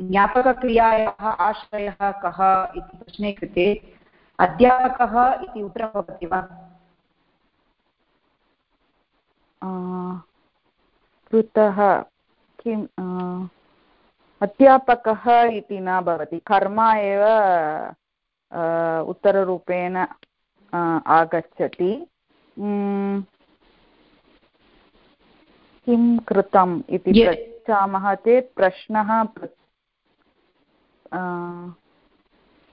ज्ञापकक्रियायाः आश्रयः कः इति प्रश्ने कृते अध्यापकः इति उत्तरं भवति वा? कृतः किम् अध्यापकः इति न भवति। कर्म एव उत्तररूपेण आगच्छति। किं कृतम् इति पृच्छामः चेत् प्रश्नः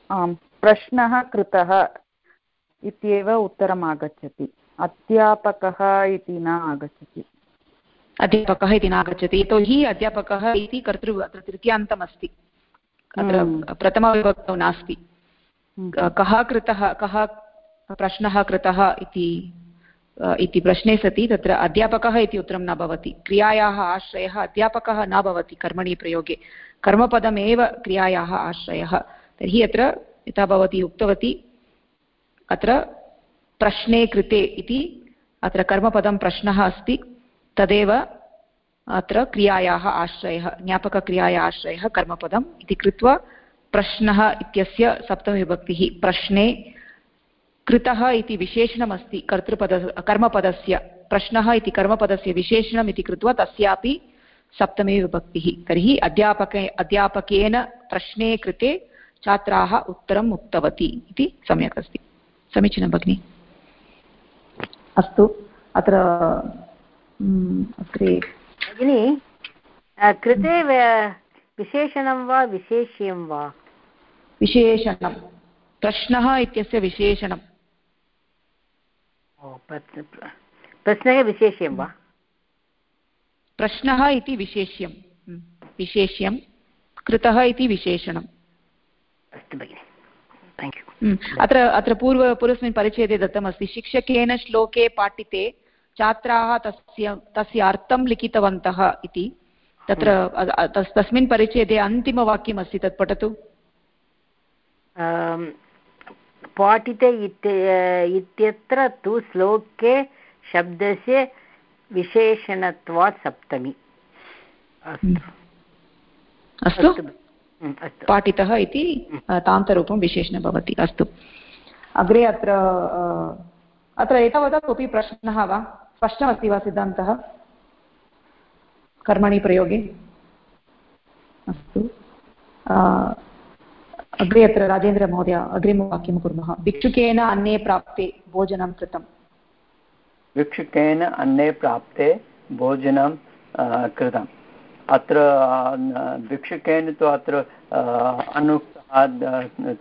आम् प्रश्नः कृतः इत्येव उत्तरम् आगच्छति अध्यापकः इति न आगच्छति। अध्यापकः इति नागच्छति यतोहि अध्यापकः इति कर्तृ अत्र तृतीयान्तम् अस्ति अत्र हम्म। प्रथमविभक्तौ नास्ति। हम्म। कः कृतः कः प्रश्नः कृतः इति इति प्रश्ने सति, तत्र अध्यापकः इति उत्तरं न भवति। क्रियायाः आश्रयः अध्यापकः न भवति कर्मणि प्रयोगे। कर्मपदमेव क्रियायाः आश्रयः। तर्हि अत्र यथा भवती उक्तवती, अत्र प्रश्ने कृते इति, अत्र कर्मपदं प्रश्नः अस्ति। तदेव अत्र क्रियायाः आश्रयः, ज्ञापकक्रियायाः आश्रयः कर्मपदम् इति कृत्वा प्रश्नः इत्यस्य सप्तमविभक्तिः प्रश्ने कृतः इति विशेषणमस्ति कर्तृपद कर्मपदस्य प्रश्नः इति कर्मपदस्य विशेषणम् इति कृत्वा तस्यापि सप्तमी विभक्तिः। तर्हि अध्यापके अध्यापकेन प्रश्ने कृते छात्राः उत्तरम् उक्तवती इति सम्यक् अस्ति। समीचीनं भगिनि। अस्तु अत्र अग्रे। भगिनि कृते विशेषणं वा विशेष्यं वा? विशेषणं। प्रश्नः इत्यस्य विशेषणं प्रश्नः विशेष्यं वा? प्रश्नः इति विशेष्यं। विशेष्यं। कृतः इति विशेषणम्। अस्तु भगिनि। अत्र अत्र पूर्व पूर्वस्मिन् परिच्छेदे दत्तमस्ति शिक्षकेन श्लोके पाठिते छात्राः तस्य तस्य अर्थं लिखितवन्तः इति। तत्र तस्मिन् परिच्छेदे अन्तिमवाक्यमस्ति तत् पठतु। पाठिते इत्यत्र तु श्लोके शब्दस्य विशेषणत्वात् सप्तमी। अस्तु। पाठितः इति तान्तरूपं विशेषणं भवति। अस्तु। अग्रे अत्र अत्र एतावता कोऽपि प्रश्नः वा? स्पष्टमस्ति वा सिद्धान्तः? कर्मणि प्रयोगे? अस्तु। अग्रे अत्र राजेन्द्रमहोदय अग्रिमवाक्यं कुर्मः। भिक्षुकेन अन्ये प्राप्ते भोजनं कृतम्। भिक्षुकेन अन्ये प्राप्ते भोजनं कृतम्। अत्र भिक्षुकेन तु अत्र अनुक्तः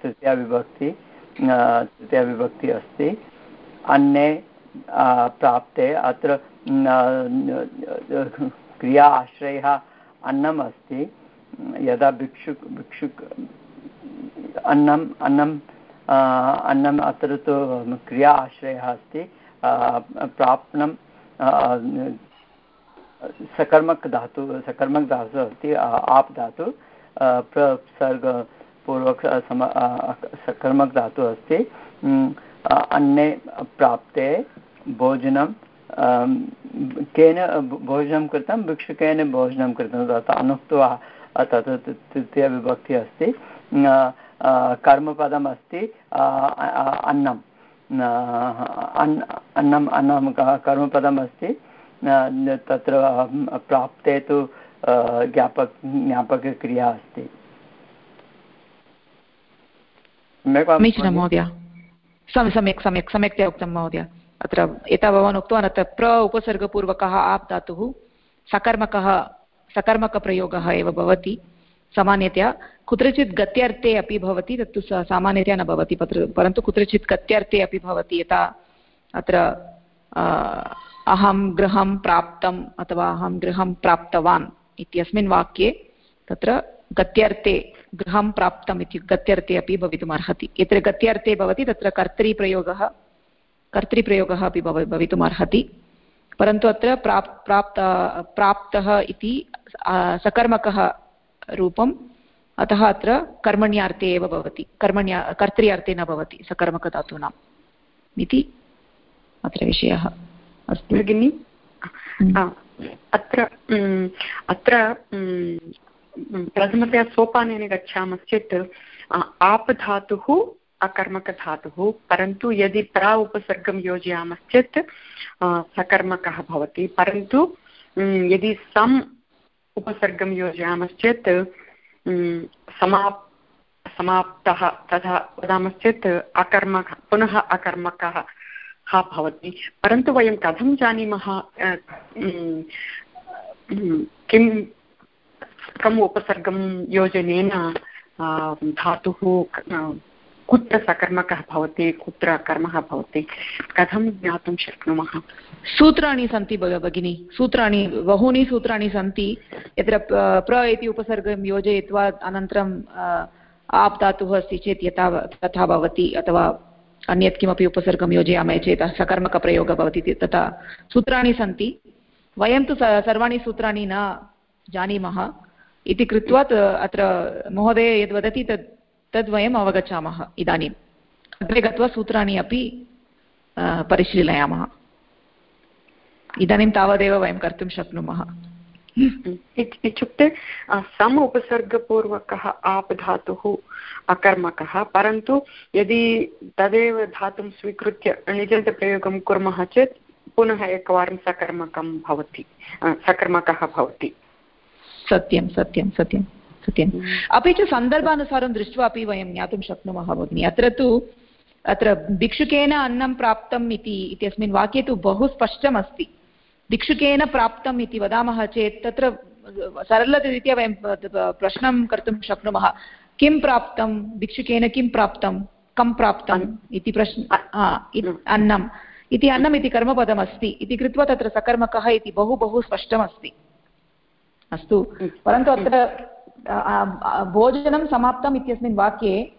तृतीया विभक्ति अस्ति। अन्ये प्राप्ते अत्र क्रिया आश्रयः अन्नम् अस्ति। यदा भिक्षुक भिक्षुक अन्नम् अन्नं अन्नम् अत्र तु क्रिया आश्रयः अस्ति प्राप्नं सकर्मक धातु सकर्मक धातु अस्ति आप् धातु प्रसर्गपूर्वक सम सकर्मक धातु अस्ति अन्ने प्राप्ते भोजनं केन भोजनं कृतं, भिक्षुकेन भोजनं कृतं, तत् अनुक्त्वा, तत् तृतीयविभक्तिः अस्ति कर्मपदम् अस्ति अन्नम्। अन्नम् अन्नं कर्मपदम् अस्ति तत्र प्राप्ते तु ज्ञापक ज्ञापकक्रिया अस्ति। समीचीनं महोदय? सम्यक् सम्यक् सम्यक्तया उक्तं महोदय। अत्र यथा भवान् उक्तवान् अत्र प्र उपसर्गपूर्वकः आप् धातुः सकर्मकः सकर्मकप्रयोगः एव भवति। सामान्यतया कुत्रचित् गत्यर्थे अपि भवति, तत्तु सामान्यतया न भवति पत्र, परन्तु कुत्रचित् गत्यर्थे अपि भवति यथा अत्र अहं गृहं प्राप्तम् अथवा अहं गृहं प्राप्तवान् इत्यस्मिन् वाक्ये तत्र गत्यर्थे, गृहं प्राप्तम् इति गत्यर्थे अपि भवितुम् अर्हति। यत्र गत्यर्थे भवति, तत्र कर्तृप्रयोगः कर्तृप्रयोगः अपि भव, भवितुम् अर्हति। परन्तु अत्र प्राप्, प्राप्त, प्राप्तः इति सकर्मकः रूपम्। अतः अत्र कर्मण्यार्थे एव भवति। कर्मण्या कर्तृ न भवति सकर्मकधातूनाम् इति अत्र विषयः अस्तु। भगिनि हम्म। अत्र अत्र प्रथमतया सोपानेन गच्छामश्चेत् आपधातुः अकर्मकधातुः परन्तु यदि प्रा उपसर्गं योजयामश्चेत् सकर्मकः भवति। परन्तु यदि सम् उपसर्गं योजयामश्चेत् समाप्, समाप्तः तथा वदामश्चेत्, अकर्मकः, पुनः अकर्मकः भवति। परन्तु वयं कथं जानीमः किं कम् उपसर्गं योजनेन धातुः कुत्र सकर्मकः भवति, कुत्र कर्मः भवति, कथं ज्ञातुं शक्नुमः? सूत्राणि सन्ति भगिनि, सूत्राणि, बहूनि सूत्राणि सन्ति, यत्र प्र इति उपसर्गं योजयित्वा अनन्तरं आप् धातुः अस्ति चेत् यथा तथा भवति, अथवा अन्यत् किमपि उपसर्गं योजयामः चेत् सकर्मकप्रयोगः भवति तथा सूत्राणि सन्ति। वयं तु सर्वाणि सूत्राणि न जानीमः। इति कृत्वा अत्र महोदय यद् वदति तद् तद् वयम् अवगच्छामः इदानीम्। अग्रे गत्वा सूत्राणि अपि परिशीलयामः। इदानीं तावदेव वयं कर्तुं शक्नुमः। इत्युक्ते सम उपसर्गपूर्वकः आप् धातुः अकर्मकः परन्तु यदि तदेव धातुं स्वीकृत्य णिजन्तप्रयोगं कुर्मः चेत् पुनः एकवारं सकर्मकं भवति सकर्मकः भवति। सत्यं सत्यं सत्यं सत्यम् अपि च सन्दर्भानुसारं दृष्ट्वा अपि वयं ज्ञातुं शक्नुमः भगिनि। अत्र तु अत्र भिक्षुकेन अन्नं प्राप्तम् इति इत्यस्मिन् वाक्ये तु बहु स्पष्टमस्ति। भिक्षुकेन प्राप्तम् इति वदामः चेत् तत्र सरलरीत्या वयं प्रश्नं कर्तुं शक्नुमः। किं प्राप्तं? भिक्षुकेन किं प्राप्तं? कं प्राप्तम् इति प्रश्न अन्नम् इति अन्नम् इति कर्मपदमस्ति। इति कृत्वा तत्र सकर्मकः इति बहु बहु स्पष्टमस्ति। अस्तु। परन्तु अत्र भोजनं समाप्तम् इत्यस्मिन् वाक्ये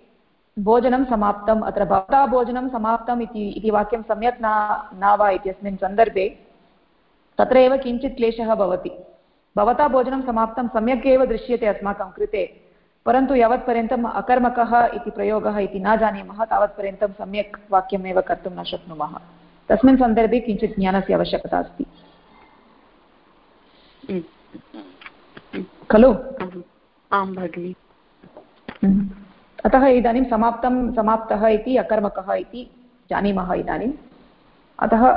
भोजनं समाप्तम् अत्र भवता भोजनं समाप्तम् इति वाक्यं सम्यक् न न वा इत्यस्मिन् सन्दर्भे तत्र एव किञ्चित् क्लेशः भवति। भवता भोजनं समाप्तं सम्यक् एव दृश्यते अस्माकं कृते परन्तु यावत्पर्यन्तम् अकर्मकः इति प्रयोगः इति न जानीमः तावत्पर्यन्तं सम्यक् वाक्यमेव कर्तुं न शक्नुमः। तस्मिन् सन्दर्भे किञ्चित् ज्ञानस्य आवश्यकता अस्ति। खलु? आं भगिनि। अतः इदानीं समाप्तं, समाप्तः इति अकर्मकः इति जानीमः इदानीम् अतः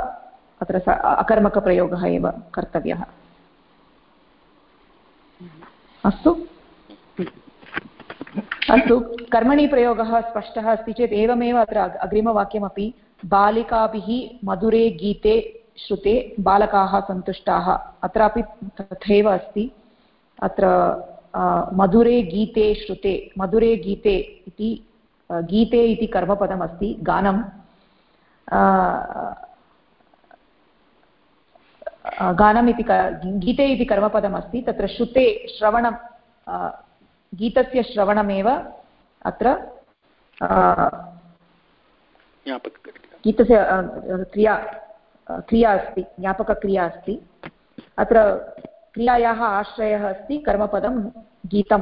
अत्र अकर्मकप्रयोगः एव कर्तव्यः। अस्तु? अस्तु। कर्मणि प्रयोगः स्पष्टः अस्ति चेत् एवमेव अत्र अग्रिमवाक्यमपि, बालिकाभिः मधुरे गीते श्रुते बालकाः सन्तुष्टाः। अत्रापि तथैव अस्ति। अत्र मधुरे गीते श्रुते मधुरे गीते इति गीते इति कर्मपदमस्ति गानं गानम् इति गीते इति कर्मपदमस्ति तत्र श्रुते श्रवणं गीतस्य श्रवणमेव अत्र गीतस्य क्रिया क्रिया अस्ति ज्ञापकक्रिया अस्ति। अत्र क्रियायाः आश्रयः अस्ति कर्मपदं गीतं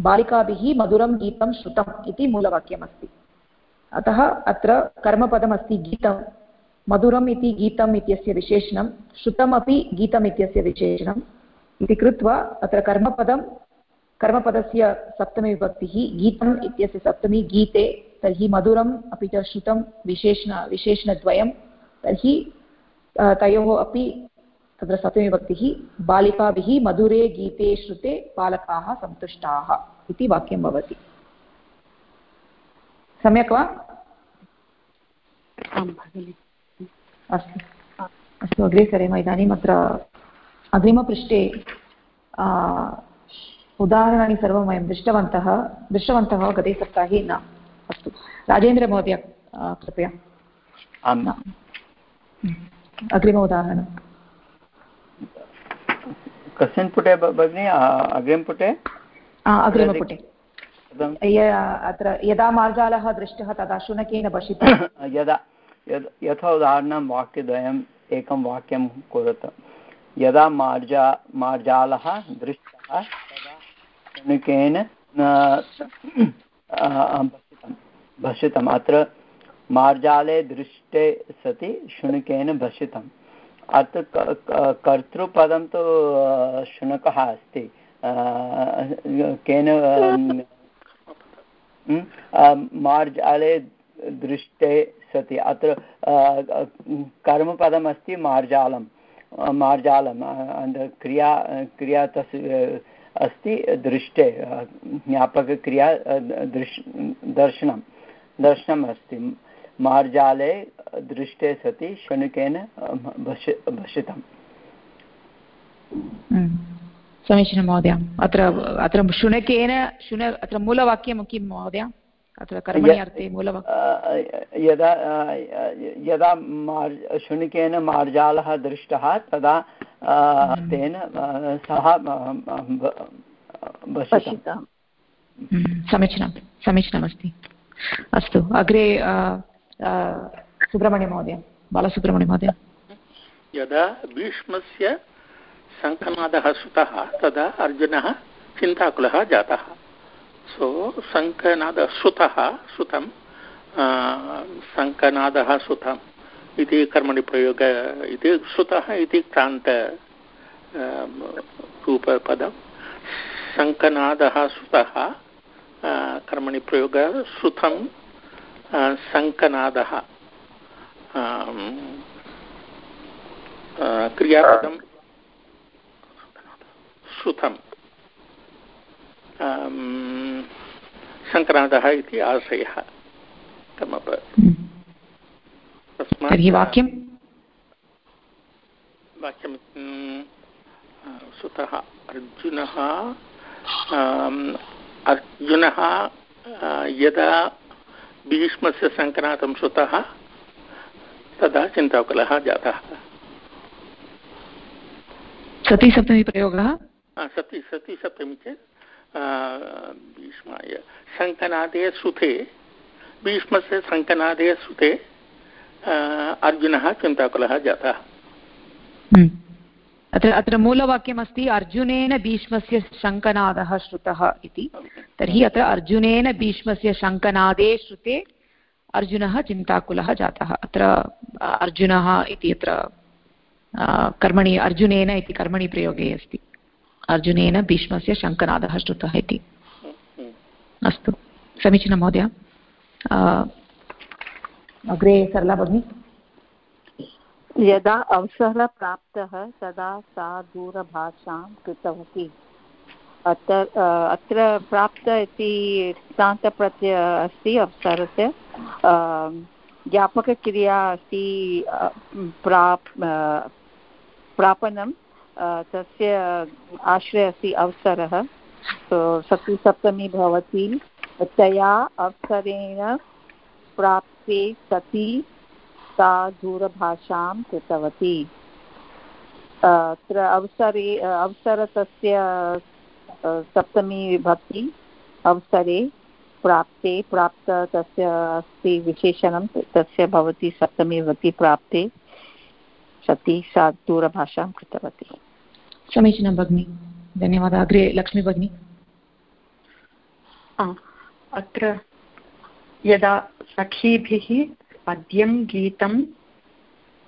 बालिकाभिः मधुरं गीतं श्रुतम् इति मूलवाक्यमस्ति। अतः अत्र कर्मपदमस्ति गीतं। मधुरम् इति गीतम् इत्यस्य विशेषणं, श्रुतमपि गीतम् इत्यस्य विशेषणम् इति कृत्वा अत्र कर्मपदं, कर्मपदस्य सप्तमीविभक्तिः गीतम् इत्यस्य सप्तमी गीते, तर्हि मधुरम्, अपि च श्रुतं विशेषण, विशेषणद्वयं, तर्हि तयोः अपि तत्र सप्तमीविभक्तिः बालिकाभिः मधुरे गीते श्रुते बालकाः सन्तुष्टाः इति वाक्यं भवति। सम्यक् वा? आं भगिनि। अस्तु। अस्तु अग्रे सरेम इदानीम् अत्र अग्रिमपृष्ठे उदाहरणानि सर्वं वयं दृष्टवन्तः दृष्टवन्तः गते सप्ताहे न। अस्तु। राजेन्द्रमहोदय कृपया। अग्रिम उदाहरणं कस्मिन् पुटे भगिनि अग्रिमपुटे अग्रिमपुटे अत्र यदा मार्जालः दृष्टः तदा शुनकेन भषितः यदा यथा उदाहरणं वाक्यद्वयम् एकं वाक्यं कुरुत। यदा मार्जा मार्जालः दृष्टः तदा शुनकेन भषितं भषितम् अत्र मार्जाले दृष्टे सति शुनकेन भषितम् अत्र कर्तृपदं तु शुनकः अस्ति. केन मार्जाले दृष्टे सति. अत्र कर्मपदमस्ति मार्जालं मार्जालं क्रिया क्रिया तस्य अस्ति दृष्टे ज्ञापकक्रिया दृश्, दर्शनं दर्शनम् अस्ति मार्जाले दृष्टे सति शुनकेन भषितम् समीचीनं महोदय अत्र अत्र शुनकेन शुन अत्र मूलवाक्यं किं महोदय अत्र कर्मणि अर्थे मूलवाक्यं यदा यदा मार् शुनकेन मार्जालः दृष्टः तदा। तेन सः समीचीनं समीचीनमस्ति अस्तु अग्रे सुब्रह्मण्यमहोदय बालसुब्रह्मण्यमहोदय यदा भीष्मस्य शङ्खनादः सुतः तदा अर्जुनः चिन्ताकुलः जातः सो शङ्खनादः श्रुतः श्रुतं शङ्खनादः श्रुतम् इति कर्मणि प्रयोग इति श्रुतः इति क्रान्त रूपपदं शङ्खनादः श्रुतः कर्मणि प्रयोगः श्रुतं शङ्खनादः क्रियापदं श्रुतं सङ्क्रान्तः इति आशयः तर्हि वाक्यं वाक्यं सुतः अर्जुनः अर्जुनः यदा भीष्मस्य सङ्क्रान्तं श्रुतः तदा चिन्ताकुलः जातः। सति सप्तमी प्रयोगः? सति सति सप्तमी चेत् भीष्माय। शङ्कनादे श्रुते भीष्मस्य शङ्कनादे श्रुते अर्जुनः चिन्ताकुलः जातः। हम्म। अत्र अत्र मूलवाक्यमस्ति अर्जुनेन भीष्मस्य शङ्कनादः श्रुतः इति। तर्हि अत्र अर्जुनेन भीष्मस्य शङ्कनादे श्रुते अर्जुनः चिन्ताकुलः जातः। अत्र अर्जुनः इति अत्र कर्मणि, अर्जुनेन इति कर्मणि प्रयोगे अस्ति। अर्जुनेन भीष्मस्य शङ्कनादः श्रुतः इति। अस्तु। समीचीनं महोदय। अग्रे सरला भगिनी। यदा अवसरः प्राप्तः तदा सा दूरभाषां कृतवती। अत्र अत्र प्राप्त इति क्रान्तप्रत्ययः अस्ति अवसरस्य ज्ञापकक्रिया अस्ति प्राप् प्रापणं तस्य आश्रय अस्ति अवसरः। सप्ति सप्तमी भवति। तया अवसरेण प्राप्ते सति सा दूरभाषां कृतवती अत्र अवसरे अवसर तस्य सप्तमी विभक्ति अवसरे प्राप्ते प्राप्त तस्य अस्ति विशेषणं तस्य भवति सप्तमी विभक्ति प्राप्ते सति सा दूरभाषां कृतवती। समीचीनं भगिनि। धन्यवादः। अग्रे लक्ष्मी भगिनी। अत्र यदा सखीभिः पद्यं गीतं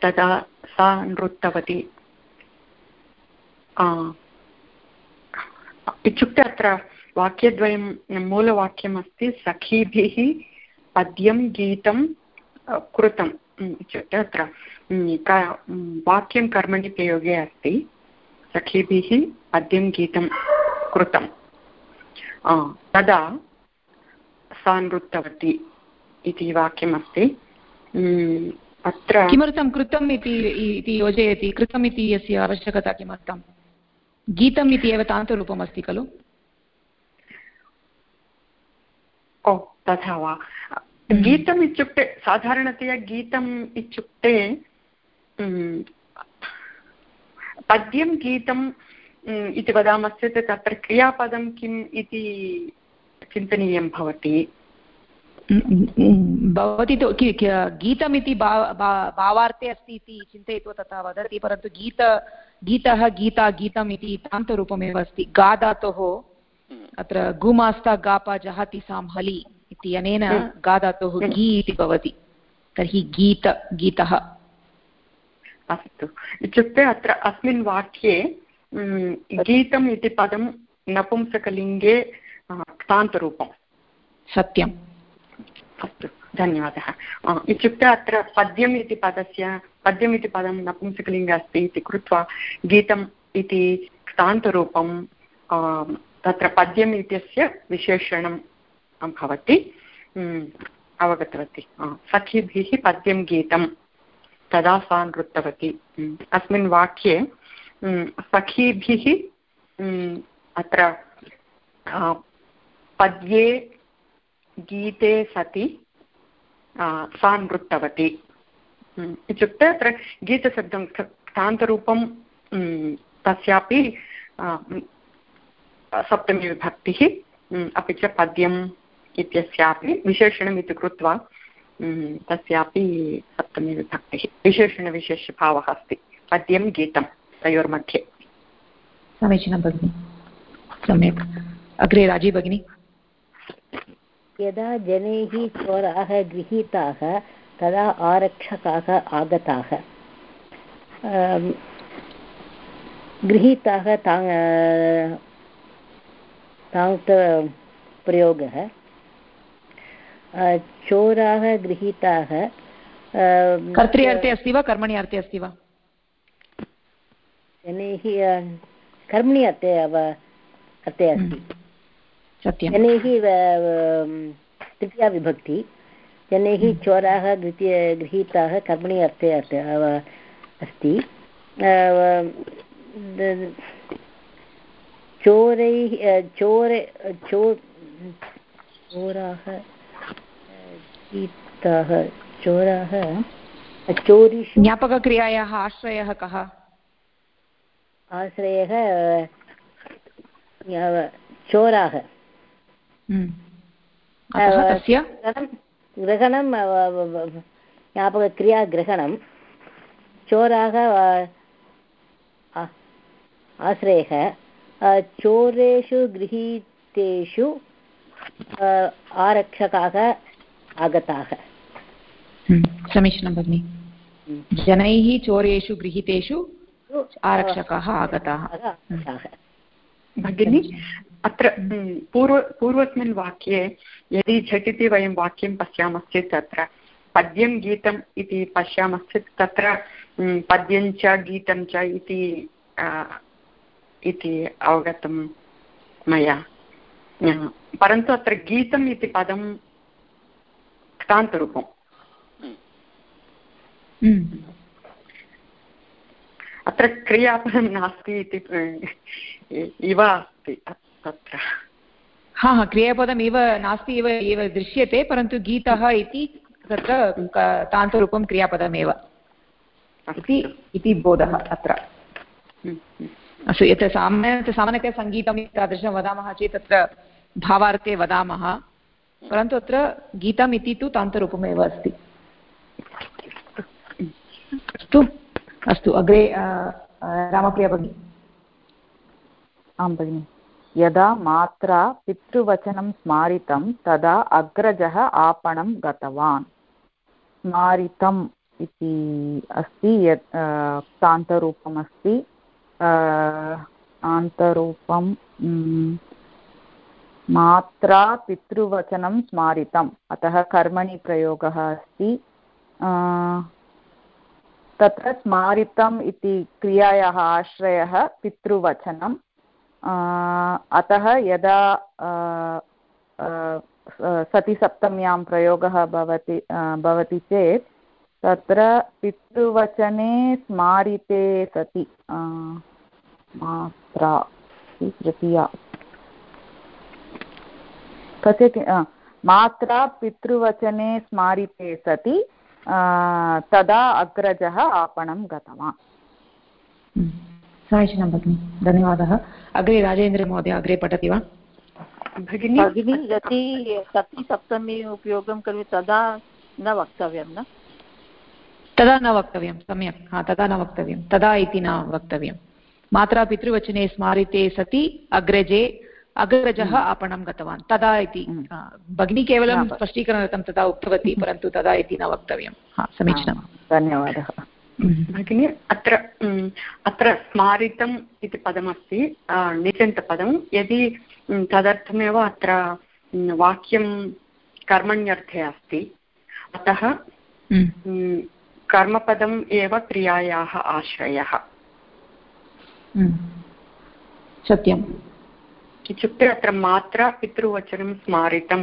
तदा सा नृत्तवती। इत्युक्ते अत्र वाक्यद्वयं मूलवाक्यमस्ति, सखीभिः पद्यं गीतं कृतम् इत्युक्ते अत्र वाक्यं कर्मणि प्रयोगे अस्ति। सखीभिः पद्यं गीतं कृतं तदा सा नृत्तवती इति वाक्यमस्ति। अत्र किमर्थं कृतम् इति योजयति? कृतम् इति यस्य आवश्यकता किमर्थं? गीतम् इति एव तान्तरूपम् अस्ति खलु? ओ तथा वा? गीतम् इत्युक्ते साधारणतया गीतम् इत्युक्ते पद्यं गीतं इति वदामश्चेत् तत्र क्रियापदं किम् इति चिन्तनीयं भवति। भवती तु गीतमिति भावार्थे अस्ति इति चिन्तयित्वा तथा वदति परन्तु गीत गीतः गीता गीतम् इति तान्तरूपमेव अस्ति। गा धातोः अत्र गुमास्ता गापा जहाति सां हलि इति अनेन गा धातोः गी इति भवति। तर्हि गीत गीतः। अस्तु। इत्युक्ते अत्र अस्मिन् वाक्ये गीतम् इति पदं नपुंसकलिङ्गे क्तान्तरूपं सत्यम्। अस्तु, धन्यवादः। इत्युक्ते अत्र पद्यम् इति पदस्य, पद्यम् इति पदं नपुंसकलिङ्गे अस्ति इति कृत्वा गीतम् इति क्तान्तरूपं तत्र पद्यम् इत्यस्य विशेषणं भवति। अवगतवती। सखीभिः पद्यं गीतं तदा सा नृत्तवती। अस्मिन् वाक्ये सखीभिः अत्र पद्ये गीते सति सा नृत्तवती इत्युक्ते अत्र गीतशब्दं क्तान्तरूपं तस्यापि सप्तमीविभक्तिः अपि च पद्यम् इत्यस्यापि विशेषणम् इति कृत्वा तस्यापि सप्तमीविभक्तिः विशेषणविशेषभावः अस्ति। पद्यं गीतं तयोर्मध्ये। समीचीनं, भगिनि। सम्यक्। अग्रे राज़ी भगिनी। यदा जनैः चोराः गृहीताः तदा आरक्षकाः आगताः। गृहीताः ताङ्क् प्रयोगः। चोराः गृहीताः कर्तृ अर्थे अस्ति वा कर्मणि अर्थे अस्ति वा? जनैः कर्मणि अर्थे अर्थे अस्ति। जनैः तृतीया विभक्ति। जनैः चोराः द्वितीय गृहीताः कर्मणि अर्थे अस्ति। चोरैः चोरे चो चोराः गीताः चोराः चोरिषु ज्ञापकक्रियायाः आश्रयः कः? आश्रयः चोराः। ग्रहणं ज्ञापकक्रिया ग्रहणं चोराः आश्रयः चोरेषु गृहीतेषु आरक्षकाः आगताः समीचीनं भगिनि जनैः चोरेषु गृहीतेषु आरक्षकाः आगताः भगिनि अत्र पूर्व पूर्वस्मिन् वाक्ये यदि झटिति वयं वाक्यं पश्यामश्चेत् तत्र पद्यं गीतम् इति पश्यामश्चेत् तत्र पद्यं च गीतं च इति इति अवगतं मया। परन्तु अत्र गीतम् इति पदं क्तान्तरूपम्। अत्र क्रियापदं नास्ति इति इव अस्ति। तत्र। हा हा क्रियापदम् इव नास्ति इव एव दृश्यते परन्तु गीतः इति तत्र तान्तरूपं क्रियापदमेव। इति इति बोधः अत्र। अस्तु यत् सामान्य सामान्यतया सङ्गीतं तादृशं वदामः चेत् तत्र भावार्थे वदामः। परन्तु अत्र गीतम् इति तु तान्तरूपमेव अस्ति। अस्तु अस्तु अग्रे रामप्रिया भगिनी। आं भगिनि। यदा मात्रा पितृवचनं स्मारितं, तदा अग्रजः आपणं गतवान्। स्मारितम् इति अस्ति, यत् तान्तरूपमस्ति आन्तरूपं मात्रा पितृवचनं स्मारितम्। अतः कर्मणि प्रयोगः अस्ति। तत्र स्मारितम् इति क्रियायाः आश्रयः पितृवचनं अतः यदा सतिसप्तम्यां प्रयोगः भवति भवति चेत्, तत्र पितृवचने स्मारिते सति मात्रा तृतीया। कस्य मात्रा पितृवचने स्मारिते सति तदा अग्रजः आपणं गतवान्। समीचीनं भगिनि, धन्यवादः। अग्रे राजेन्द्रमहोदय अग्रे पठति वा? भगिनी? भगिनी यदि सति सप्तमी उपयोगं करोमि तदा न वक्तव्यं न? तदा न वक्तव्यं सम्यक्। हा तदा न वक्तव्यं तदा इति न वक्तव्यं। मात्रा पितृवचने स्मारिते सति अग्रजे अग्रजः हम्म। आपणं गतवान्। तदा इति हम्म। भगिनी केवलं स्पष्टीकरणार्थं तदा उक्तवती परन्तु तदा इति न वक्तव्यं। हा समीचीनं धन्यवादः। भगिनी अत्र अत्र स्मारितम् इति पदमस्ति निजन्तपदं यदि तदर्थमेव अत्र वाक्यं कर्मण्यर्थे अस्ति अतः कर्मपदम् एव क्रियायाः आश्रयः सत्यम् इत्युक्ते अत्र मात्रा पितृवचनं स्मारितं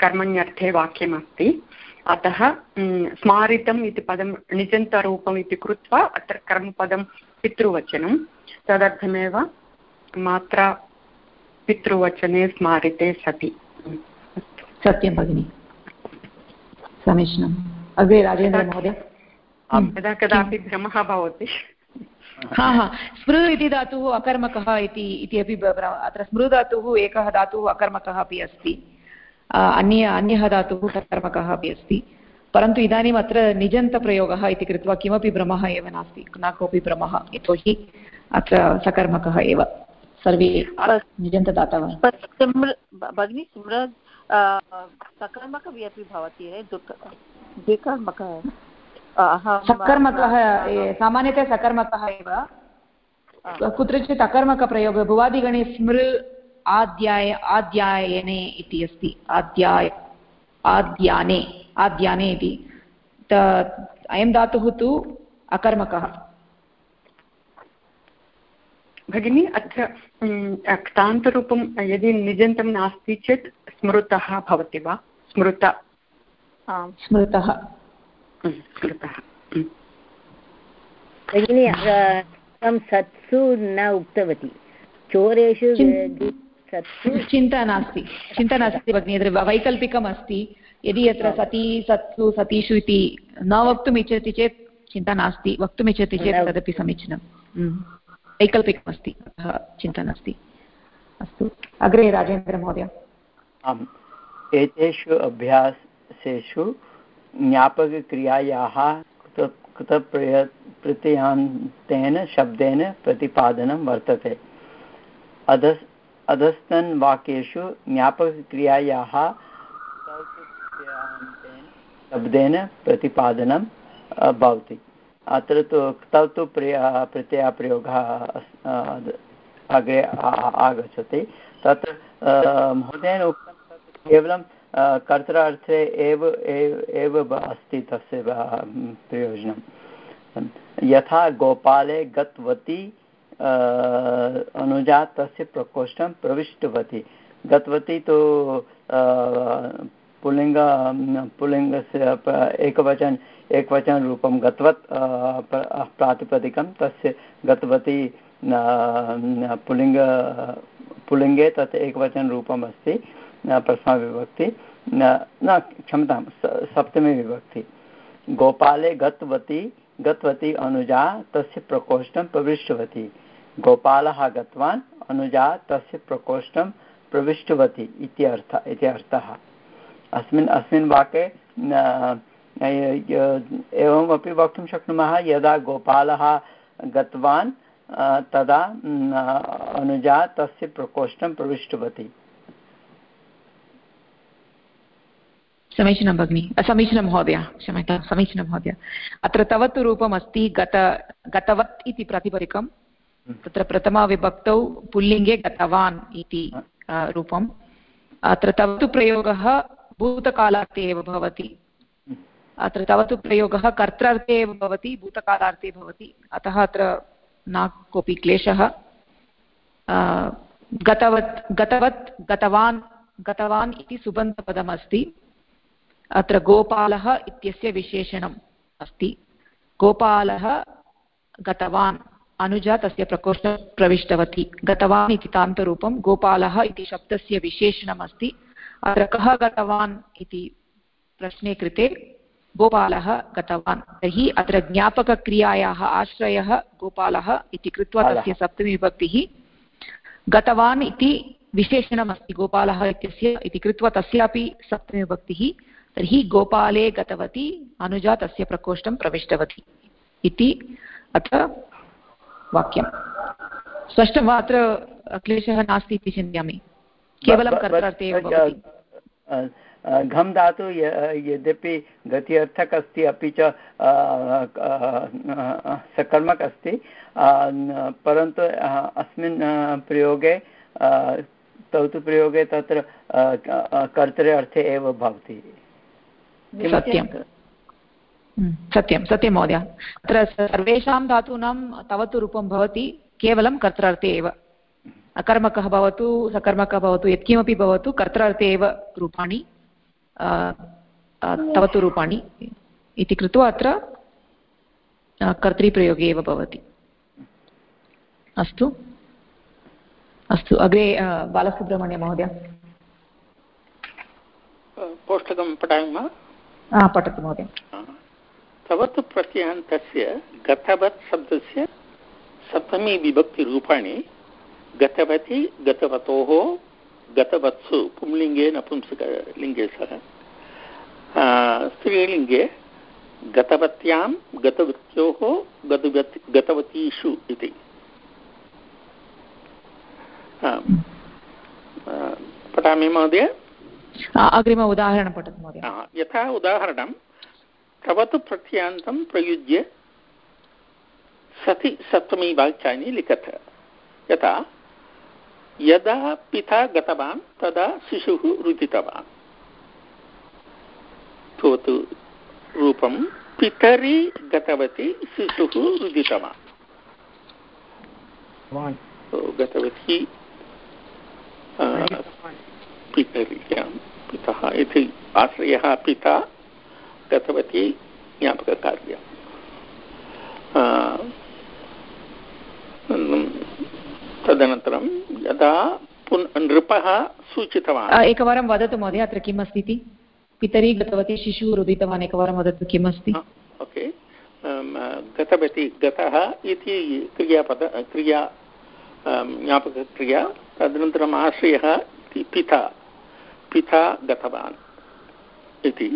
कर्मण्यर्थे वाक्यमस्ति अतः स्मारितम् इति पदं निजन्तरूपम् इति कृत्वा अत्र कर्मपदं पितृवचनं। तदर्थमेव मात्रा पितृवचने स्मारिते सति। सत्यं भगिनि। समीचीनम्। अग्रे राजेन्द्रमहोदय यदा कदापि भ्रमः भवति। हा हा। स्मृ इति धातुः अकर्मकः इति इति अपि अत्र स्मृ धातुः एकः धातुः अकर्मकः अपि अस्ति। अन्य अन्यः धातुः सकर्मकः अपि अस्ति। परन्तु इदानीम् अत्र निजन्तप्रयोगः इति कृत्वा किमपि भ्रमः एव नास्ति। न कोऽपि भ्रमः यतोहि अत्र सकर्मकः एव। सर्वे निजन्तदातवः भगिनी स्मृ सकर्मकः अपि भवति द्विकर्मकः। सकर्मकः सामान्यतया सकर्मकः एव। कुत्रचित् अकर्मकप्रयोगः भुवादिगणे स्मृ आद्याय आद्यायने इति अस्ति। आद्याय आद्याने आद्याने इति। अयं धातुः तु अकर्मकः। भगिनी अत्र क्तान्तरूपं यदि निजन्तं नास्ति चेत् स्मृतः भवति वा? स्मृत। स्मृतः। कृतः भगिनी अहं सत्सु न उक्तवती। चोरेषु चिन्ता नास्ति चिन्ता नास्ति भगिनि यत्र वैकल्पिकम् अस्ति यदि यत्र सती सत्सु सतीषु इति न वक्तुम् इच्छति चेत् चिन्ता नास्ति वक्तुम् इच्छति चेत् तदपि समीचीनं। वैकल्पिकम् अस्ति अतः चिन्ता नास्ति। अस्तु अग्रे राजेन्द्रमहोदय आम् एतेषु अभ्यासेषु ज्ञापकक्रियायाः कृतप्रय प्रत्ययान्तेन शब्देन प्रतिपादनं वर्तते। अधस् अधस्तन वाक्येषु ज्ञापकक्रियायाः शब्देन प्रतिपादनं भवति। अत्र तु तौ तु प्रिय प्रत्ययप्रयोगः अग्रे आगच्छति। तत्र महोदयेन उक्तं केवलं कर्त्रार्थे एव एव अस्ति तस्य प्रयोजनं। यथा गोपाले गतवती अनुजा तस्य प्रकोष्ठं प्रविष्टवती। गतवती तु पुल्लिङ्ग, पुल्लिङ्गस्य एकवचन एकवचनरूपं गतवत् प्रातिपदिकं तस्य गतवती पुल्लिङ्ग, पुल्लिङ्गे तत् एकवचनरूपम् अस्ति प्रथमाविभक्ति न क्षम्यतां सप्तमी विभक्ति। गोपाले गतवती गतवती अनुजा तस्य प्रकोष्ठं प्रविष्टवती। गोपालः गतवान्, अनुजा तस्य प्रकोष्ठं प्रविष्टवती इति अर्थ इति अर्थः। अस्मिन् अस्मिन् वाक्ये एवमपि वक्तुं शक्नुमः, यदा गोपालः गतवान् तदा अनुजा तस्य प्रकोष्ठं प्रविष्टवती। समीचीनं भगिनि, समीचीनं महोदय, क्षम्यतां, समीचीनं महोदय। अत्र तव तु रूपमस्ति गत गतवत् इति प्रातिपदिकं तत्र प्रथमाविभक्तौ पुल्लिङ्गे गतवान् इति रूपम्। अत्र तव तु प्रयोगः भूतकालार्थे एव भवति। अत्र तव तु प्रयोगः कर्त्रार्थे एव भवति भूतकालार्थे भवति। अतः अत्र न कोऽपि क्लेशः। गतवत् गतवत् गतवान् गतवान् इति सुबन्तपदमस्ति। अत्र गोपालः इत्यस्य विशेषणम् अस्ति। गोपालः गतवान्। अनुजा तस्य प्रकोष्ठं प्रविष्टवती। गतवान् इति तान्तरूपं गोपालः इति शब्दस्य विशेषणम् अस्ति अत्र कः गतवान् इति प्रश्ने कृते गोपालः गतवान्। तर्हि अत्र ज्ञापकक्रियायाः आश्रयः गोपालः इति कृत्वा तस्य सप्तमीविभक्तिः गतवान् इति विशेषणमस्ति गोपालः इत्यस्य इति कृत्वा तस्यापि सप्तमीविभक्तिः तर्हि गोपाले गतवती अनुजा तस्य प्रकोष्ठं प्रविष्टवती इति अत्र वाक्यं स्पष्टं वा अत्र क्लेशः नास्ति इति चिन्तयामि। केवलं कर्तार्थे एव भवति। घं धातु यद्यपि गत्यर्थक् अस्ति अपि च सकर्मक् अस्ति परन्तु अस्मिन् प्रयोगे तौ तु प्रयोगे तत्र कर्तरि अर्थे एव भवति। सत्यं सत्यं सत्यं महोदय। अत्र सर्वेषां धातूनां तव तु रूपं भवति केवलं कर्त्रार्थे एव। अकर्मकः भवतु सकर्मकः भवतु यत्किमपि भवतु कर्त्रार्थे एव रूपाणि तव तु रूपाणि इति कृत्वा अत्र कर्तृप्रयोगे एव भवति। अस्तु? अस्तु अग्रे बालसुब्रह्मण्यमहोदय पुस्तकं पठामि वा? पठतु महोदय। तवत् प्रत्ययान्तस्य गतवत् शब्दस्य सप्तमी विभक्तिरूपाणि गतवती गतवतोः गतवत्सु पुंलिङ्गे नपुंसकलिङ्गे सह स्त्रीलिङ्गे गतवत्यां गतवत्योः गतवत् गतवतीषु इति। पठामि महोदय। अग्रिम उदाहरणं पठतु महोदय। यथा उदाहरणं तवतु प्रत्यान्तं प्रयुज्य सति सप्तमी वाक्यानि लिखत। यथा यदा पिता गतवान् तदा शिशुः रुदितवान् तु रूपं पितरि गतवती शिशुः रुदितवान् गतवती पितर्यां पितः इति आश्रयः पिता गतवती ज्ञापककार्यम् तदनन्तरं यदा पुन् नृपः सूचितवान् एकवारं वदतु महोदय अत्र किम् अस्ति इति? पितरी गतवती शिशुः रुदितवान् एकवारं वदतु किम् अस्ति? ओके। गतवती गतः इति क्रियापद क्रिया ज्ञापकक्रिया। तदनन्तरम् आश्रयः पिता पिता गतवान् इति।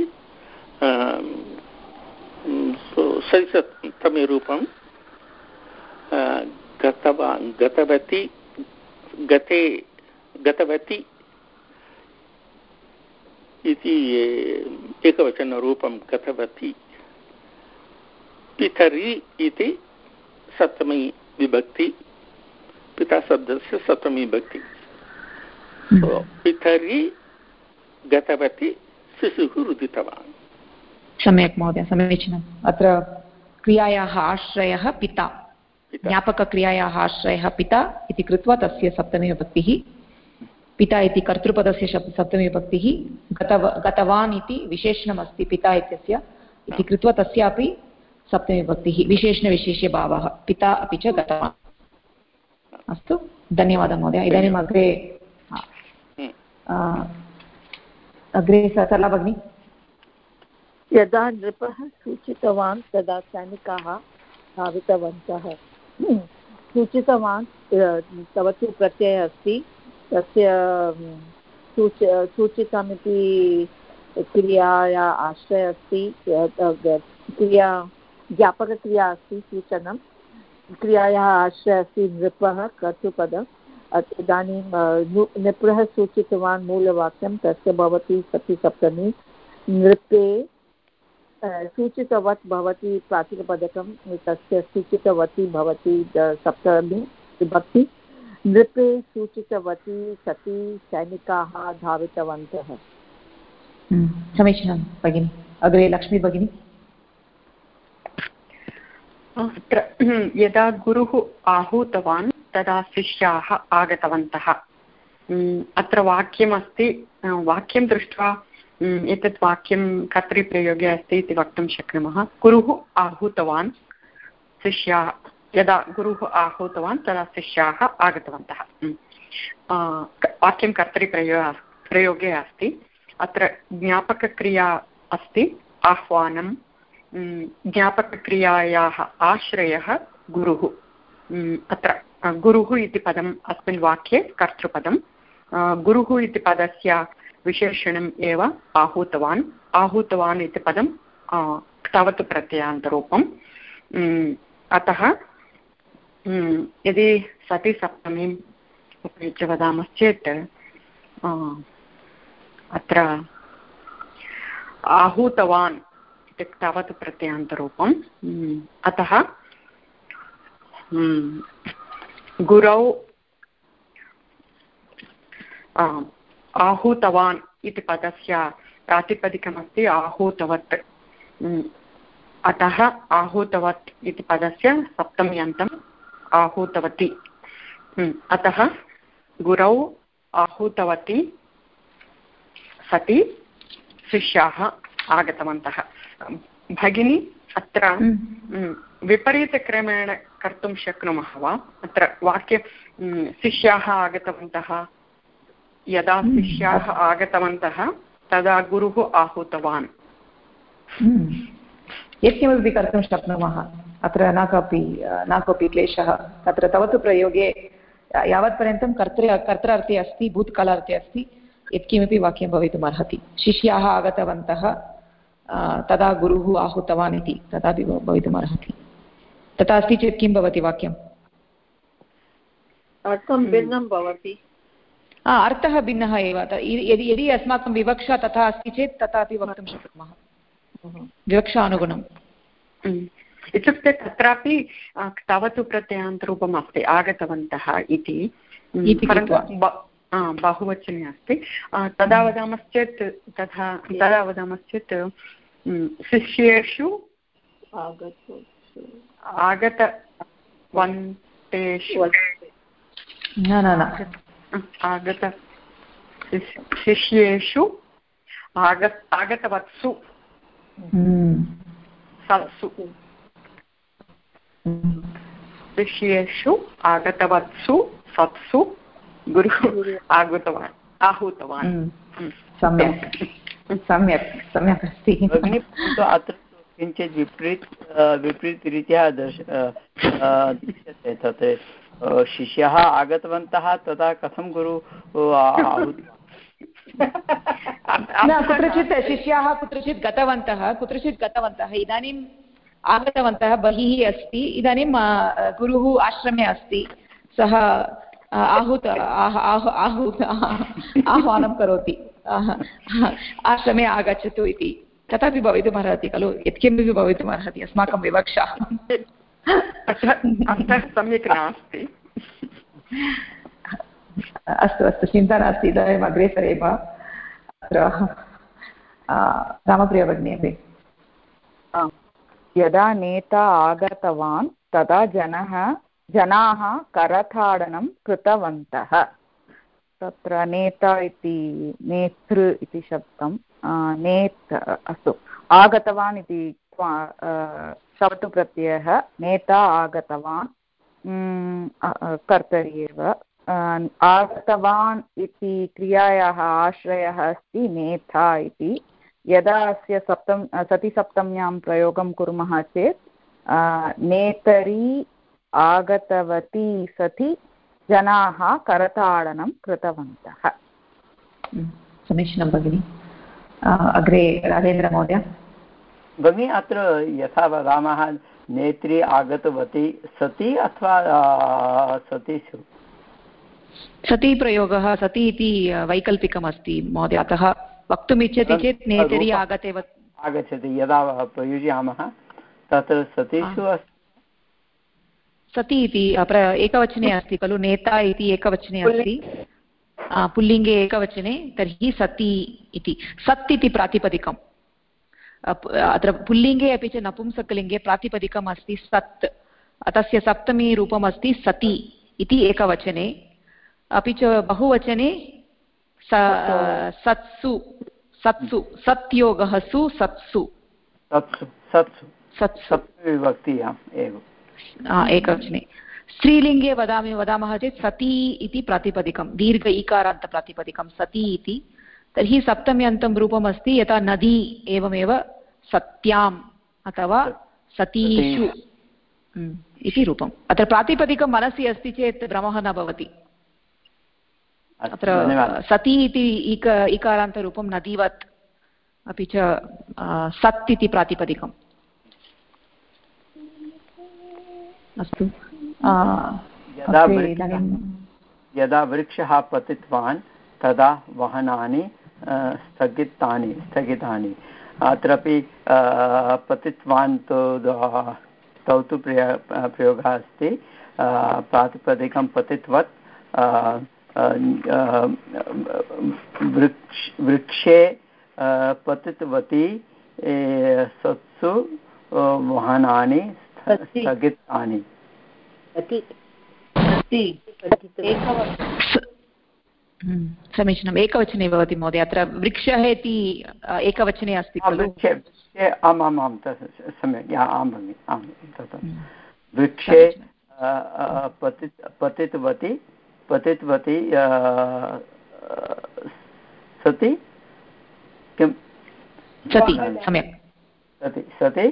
सरिसप्तमे रूपं गतवान् गतवती गते गतवती इति एकवचनरूपं गतवती। पितरि इति सप्तमी विभक्ति पिता शब्दस्य सप्तमी विभक्ति। पितरि गतवती शिशुः रुदितवान्। सम्यक् महोदय समीचीनम्। अत्र क्रियायाः आश्रयः पिता। ज्ञापकक्रियायाः आश्रयः पिता इति कृत्वा तस्य सप्तमीविभक्तिः पिता इति कर्तृपदस्य सप्तमीविभक्तिः गतव गतवान् इति विशेषणमस्ति पिता इत्यस्य। इति कृत्वा तस्यापि सप्तमीविभक्तिः विशेषणविशेष्यभावः पिता अपि च गतवान्। अस्तु धन्यवादः महोदय। इदानीम् अग्रे अग्रे सरला भगिनी। यदा नृपः सूचितवान् तदा सैनिकाः धावितवन्तः। सूचितवान् तव तु प्रत्ययः अस्ति। तस्य सूच, सूचितमिति क्रियाया आश्रय अस्ति। क्रिया, ज्ञापकक्रिया अस्ति सूचनं। क्रियायाः आश्रय अस्ति नृपः कर्तृपदम् इदानीं निप्रः सूचितवान् मूलवाक्यं तस्य भवति सति सप्तमी नृपे सूचितवत् भवति प्राचीनपदकं तस्य सूचितवती भवति सप्तमी विभक्ति। नृपे सूचितवती सति सैनिकाः धावितवन्तः। हम्म, समीचीनं भगिनि। अग्रे लक्ष्मी भगिनी। अत्र यदा गुरुः आहूतवान् तदा शिष्याः आगतवन्तः। अत्र वाक्यमस्ति वाक्यं दृष्ट्वा एतत् वाक्यं कर्तृप्रयोगे अस्ति इति वक्तुं शक्नुमः। गुरुः आहूतवान्, शिष्याः, यदा गुरुः आहूतवान्, तदा शिष्याः आगतवन्तः। वाक्यं कर्तृप्रयो प्रयोगे अस्ति। अत्र ज्ञापकक्रिया अस्ति, आह्वानं। ज्ञापकक्रियायाः आश्रयः गुरुः। अत्र गुरुः इति पदम् अस्मिन् वाक्ये कर्तृपदं गुरुः इति पदस्य विशेषणम् एव आहूतवान्। आहूतवान् इति पदं क्तवत् प्रत्ययान्तरूपम्। अतः यदि सति सप्तमीम् उपयुज्य वदामश्चेत् अत्र आहूतवान् इत्युक्ते तावत् प्रत्ययान्तरूपम्। अतः गुरौ आहूतवान् इति पदस्य प्रातिपदिकमस्ति आहूतवत्। अतः आहूतवत् इति पदस्य सप्तम्यन्तम् आहूतवती। अतः गुरौ आहूतवती सति शिष्याः आगतवन्तः। भगिनी अत्र। विपरीतक्रमेण कर्तुं शक्नुमः वा? अत्र वाक्ये शिष्याः आगतवन्तः। यदा हम्म। शिष्याः आगतवन्तः तदा गुरुः आहूतवान्। हम्म। यत्किमपि कर्तुं शक्नुमः अत्र न कोऽपि न कोऽपि क्लेशः। तत्र तव तु प्रयोगे यावत्पर्यन्तं कर्तृ कर्त्रार्थे अस्ति भूतकालार्थे अस्ति यत्किमपि वाक्यं भवितुम् अर्हति शिष्याः आगतवन्तः तदा गुरुः आहूतवान् इति तथापि भवितुम् अर्हति तथा अस्ति चेत् किं भवति वाक्यम्? भिन्नं भवति। अर्थः भिन्नः एव। यदि यदि अस्माकं विवक्षा तथा अस्ति चेत् तथापि वक्तुं शक्नुमः। विवक्षानुगुणम् इत्युक्ते तत्रापि तवतु प्रत्ययान्तरूपम् अस्ति आगतवन्तः इति। बहुवचने अस्ति। तदा वदामश्चेत् तथा तदा वदामश्चेत् शिष्येषु आगतवन्तेषु न न न। आगत शिष्येषु आग आगतवत्सु। सत्सु। शिष्येषु आगतवत्सु सत्सु गुरुः आगतवान् आहूतवान्। हम्म, हम्म, सम्यक्। सम्यक् सम्यक् अस्ति। भगिनि अत्र किञ्चित् विपरीत विपरीतरीत्या दर्श दृश्यते तत्र शिष्याः आगतवन्तः, तदा कथं गुरु न, कुत्रचित् शिष्याः कुत्रचित् गतवन्तः कुत्रचित् गतवन्तः। इदानीम् आगतवन्तः, बहिः अस्ति। इदानीं गुरुः आश्रमे अस्ति। सः आहूत आहूत, आह्वानं करोति। आश्रमे आगच्छतु इति। तथापि भवितुमर्हति खलु? यत्किमपि भवितुमर्हति। अस्माकं विवक्षा। सम्यक् नास्ति। अस्तु अस्तु चिन्ता नास्ति इदानीम् अग्रे सरेम। अत्र रामप्रिया भगिनी अपि। यदा नेता आगतवान् तदा जनः जनाः करताडनं कृतवन्तः। तत्र नेता इति नेतृ इति शब्दं नेत् अस्तु आगतवान् इति शब्दप्रत्ययः नेता आगतवान् कर्तरि एव। आगतवान् इति क्रियायाः आश्रयः अस्ति नेता इति। यदा अस्य सप्तं सतिसप्तम्यां प्रयोगं कुर्मः चेत् नेतरी आगतवती सति जनाः करताडनं कृतवन्तः। समीचीनं भगिनि। अग्रे राजेन्द्रमहोदय। भगिनी अत्र यथा वदामः नेत्री आगतवती सती अथवा सतीषु? सती प्रयोगः सति इति वैकल्पिकमस्ति महोदय अतः वक्तुम् इच्छति चेत् नेतरि आगते आगच्छति यदा प्रयुज्यामः तत्र सतीषु अस्ति। सति इति एकवचने अस्ति खलु? नेता इति एकवचने अस्ति। पुल्लिङ्गे एकवचने तर्हि सति इति। सत् इति प्रातिपदिकम्। अत्र पुल्लिङ्गे अपि च नपुंसकलिङ्गे प्रातिपदिकम् अस्ति सत्। तस्य सप्तमी रूपम् अस्ति सति इति एकवचने। अपि च बहुवचने सत्सु सत्सु सत्योगः सु सत्सु। एकवचने। स्त्रीलिङ्गे वदामि वदामः चेत् सती इति प्रातिपदिकं दीर्घ ईकारान्तप्रातिपदिकं सती इति। तर्हि सप्तम्यन्तं रूपम् अस्ति यथा नदी एवमेव सत्याम् अथवा सतीषु। इति रूपम्। अत्र प्रातिपदिकं मनसि अस्ति चेत् भ्रमः न भवति। अत्र सती इति इक इकारान्तरूपं नदीवत् अपि च सत् इति प्रातिपदिकम्। अस्तु। यदा वृक्षः पतितवान् तदा वहनानि स्थगितानि स्थगितानि। अत्रापि पतितवान् तु तौ तु प्रयोगः अस्ति। प्रातिपदिकं पतितवत्। वृक्ष वृक्षे पतितवती सत्सु वहनानि स्थगितानि। समीचीनम्। एकवचने भवति महोदय अत्र वृक्षः इति एकवचने अस्ति खलु? आम् आम् सम्यक् आं भगिनि आं वृक्षे पतित पतितवती पतितवती सति किं सति सम्यक्। सति सति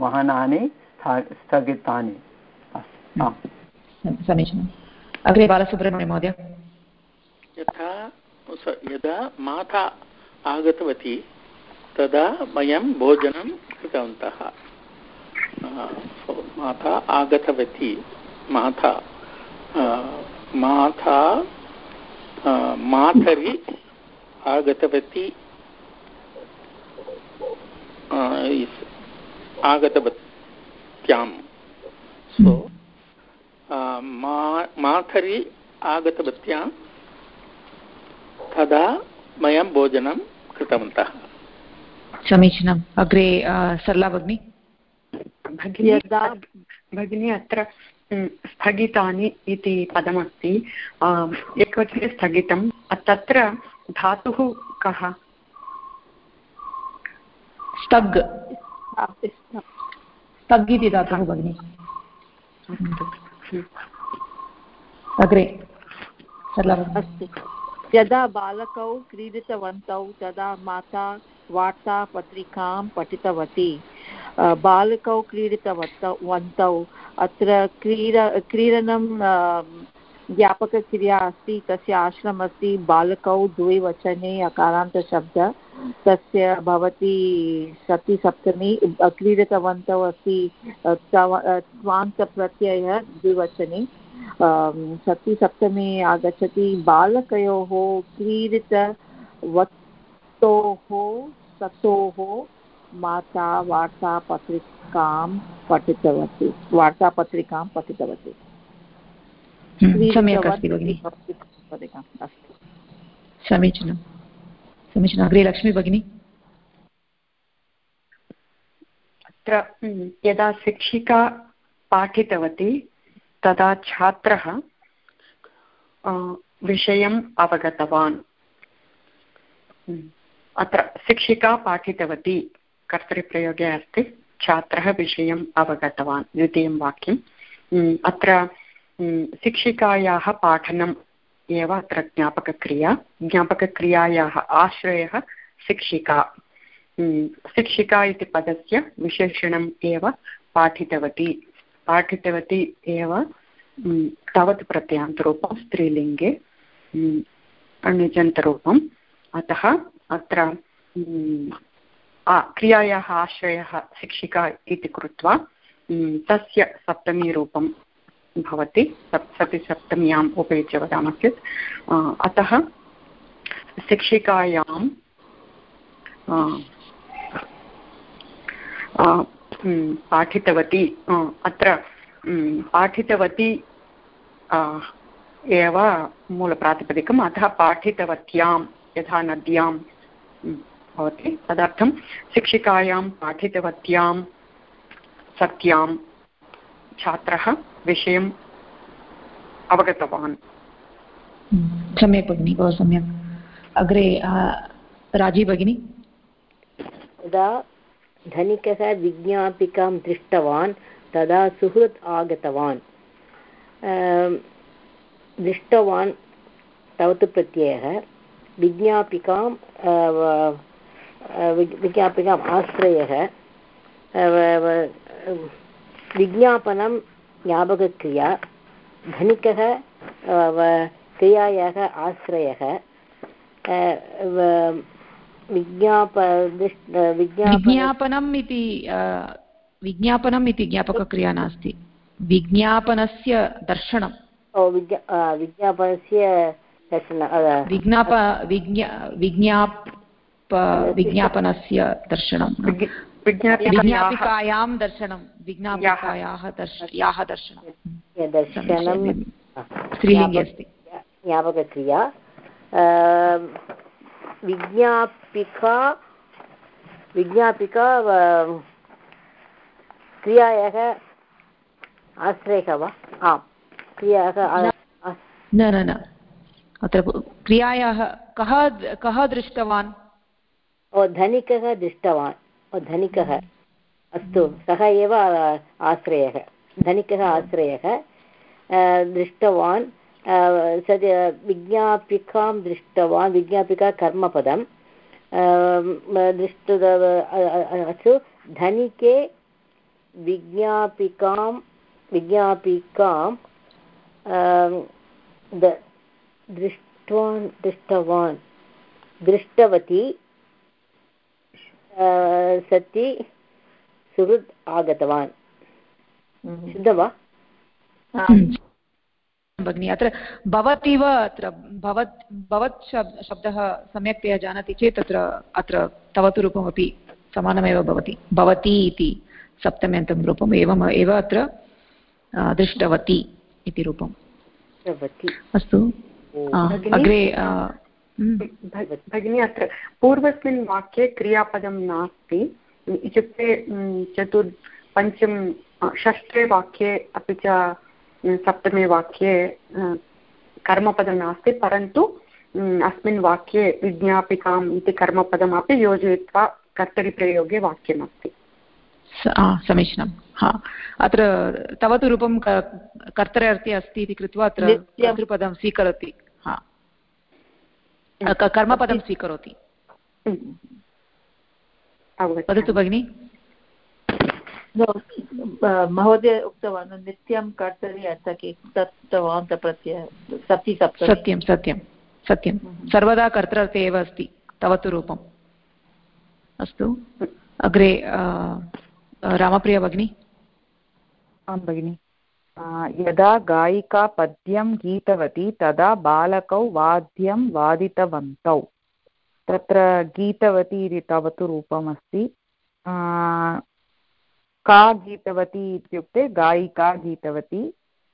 वाहनानि स्थगितानि। समीचीनम्। अग्रे बालसुब्रह्मण्य महोदय। यथा यदा माता आगतवती, तदा वयं भोजनं कृतवन्तः। माता आगतवती, माता माता मातरि आगतवती आगतवत्यां सो मातरि आगतवत्यां तदा वयं भोजनं कृतवन्तः। समीचीनम् अग्रे सरला भगिनि। यदा भगिनी अत्र स्थगितानि इति पदमस्ति एकवचने स्थगितं तत्र धातुः कः? स्तग्। स्तग्। इति धातुः भगिनि। अग्रे अस्ति। यदा बालकौ क्रीडितवन्तौ, तदा माता वार्तापत्रिकां पठितवती। बालकौ क्रीडितवन्तौ अत्र क्रीड, क्रीडनं ज्ञापकक्रिया अस्ति, तस्य आश्रमम् अस्ति बालकौ द्विवचने अकारान्तशब्द। तस्य भवति सति सप्तमी क्रीडितवन्तौ अस्ति स्वान्तप्रत्ययः द्विवचने। सति सप्तमी आगच्छति बालकयोः क्रीडितवत्तोः सतोः माता वार्तापत्रिकां पठितवती वार्तापत्रिकां पठितवती। सम्यक् अस्ति भगिनि। समीचीनं। समीचीनम्। अग्रे लक्ष्मी भगिनी। अत्र यदा शिक्षिका पाठितवती तदा छात्रः विषयम् अवगतवान्। अत्र शिक्षिका पाठितवती कर्तरिप्रयोगे अस्ति, छात्रः विषयम् अवगतवान्, द्वितीयं वाक्यम्। अत्र शिक्षिकायाः पाठनम् एव अत्र ज्ञापकक्रिया। ज्ञापकक्रियायाः आश्रयः शिक्षिका। शिक्षिका इति पदस्य विशेषणम् एव पाठितवती। पाठितवती एव तावत् प्रत्ययान्तरूपं स्त्रीलिङ्गे अण्यजन्तरूपम् अतः अत्र क्रियायाः आश्रयः शिक्षिका इति कृत्वा तस्य सप्तमीरूपं भवति सप्ततिसप्तम्याम् उपयुज्य वदामः चेत्। अतः शिक्षिकायां पाठितवती अत्र पाठितवती एव मूलप्रातिपदिकम् अतः पाठितवत्यां यथा नद्यां भवति। तदर्थं शिक्षिकायां पाठितवत्यां सत्यां छात्रः विषयम् अवगतवान्। सम्यक् भगिनि बहु सम्यक्। अग्रे राज़ी भगिनी? यदा धनिकः विज्ञापिकां दृष्टवान्, तदा सुहृत् आगतवान्। दृष्टवान् तवतु प्रत्ययः। विज्ञापिकां विज्ञापिकाम् आश्रयः। विज्ञापनं ज्ञापकक्रिया। धनिकः क्रियायाः आश्रयः। विज्ञाप विज्ञापनम् इति विज्ञापनम् इति ज्ञापकक्रिया नास्ति। विज्ञापनस्य दर्शनम्। ओ विज्ञा विज्ञापनस्य दर्शन विज्ञाप विज्ञा विज्ञाप विज्ञापनस्य दर्शनं विज्ञापिकायां दर्शनं विज्ञापिकायाः याः दर्शनं दर्शनं स्त्रीलिङ्गे अस्ति। ज्ञापकक्रिया। विज्ञापिका विज्ञापिका क्रियायाः आश्रयः वा? आम् क्रियायाः न न न अत्र क्रियायाः कः कः दृष्टवान्? ओ धनिकः दृष्टवान्। ओ धनिकः। अस्तु सः एव आश्रयः। धनिकः आश्रयः दृष्टवान्। सद् विज्ञापिकां दृष्टवान् विज्ञापिका कर्मपदं दृष्ट अस्तु धनिके विज्ञापिकां विज्ञापिकां दृष्टवान् दृष्टवान् दृष्टवती सति सुहृत् आगतवान् शुद्धं वा भगिनि अत्र भवतीव अत्र भवत् भवत् शब् शब्दः सम्यक्तया जानाति चेत् अत्र अत्र तवतु रूपमपि समानमेव भवति। भवती इति सप्तम्यन्तं रूपम् एवम् एव अत्र दृष्टवती इति रूपम्। अस्तु। अग्रे भगिनी अत्र पूर्वस्मिन् वाक्ये क्रियापदं नास्ति। इत्युक्ते चतुर् पञ्चम षष्ठे वाक्ये अपि च सप्तमे वाक्ये कर्मपदं नास्ति परन्तु अस्मिन् वाक्ये विज्ञापिकाम् इति कर्मपदमपि योजयित्वा कर्तरिप्रयोगे वाक्यमस्ति। समीचीनं हा अत्र तव तु रूपं कर्तरि अस्ति इति कृत्वा अत्र कर्तृपदं स्वीकरोति। हा। कर्मपदं स्वीकरोति। वदतु भगिनि। महोदय उक्तवान् नित्यं कर्तरि अर्थके तत्तवान्तप्रत्यय सति सप्त सत्यं सत्यं सत्यं। सर्वदा कर्तृर्थे एव अस्ति तव तु रूपम्। अस्तु अग्रे रामप्रिया भगिनी। आं भगिनि। यदा गायिका पद्यं गीतवती तदा बालकौ वाद्यं वादितवन्तौ। तत्र गीतवती इति तवतु रूपमस्ति। का गीतवती इत्युक्ते गायिका गीतवती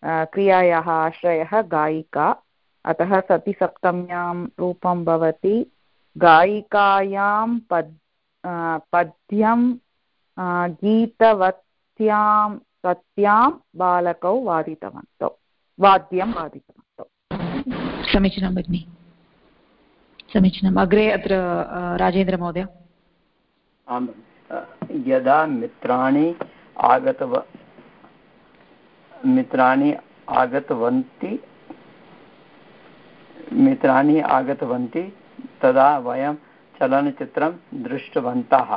क्रियायाः आश्रयः गायिका। अतः सतिसप्तम्यां रूपं भवति गायिकायां पद् पद्यं गीतवत्यां सत्यां बालकौ वादितवन्तौ वाद्यं वादितवन्तौ। समीचीनं भगिनि। समीचीनम्। अग्रे अत्र राजेन्द्रमहोदय। आम् यदा मित्राणि आगतव मित्राणि आगतवन्ति मित्राणि आगतवन्ति तदा वयं चलनचित्रं दृष्टवन्तः।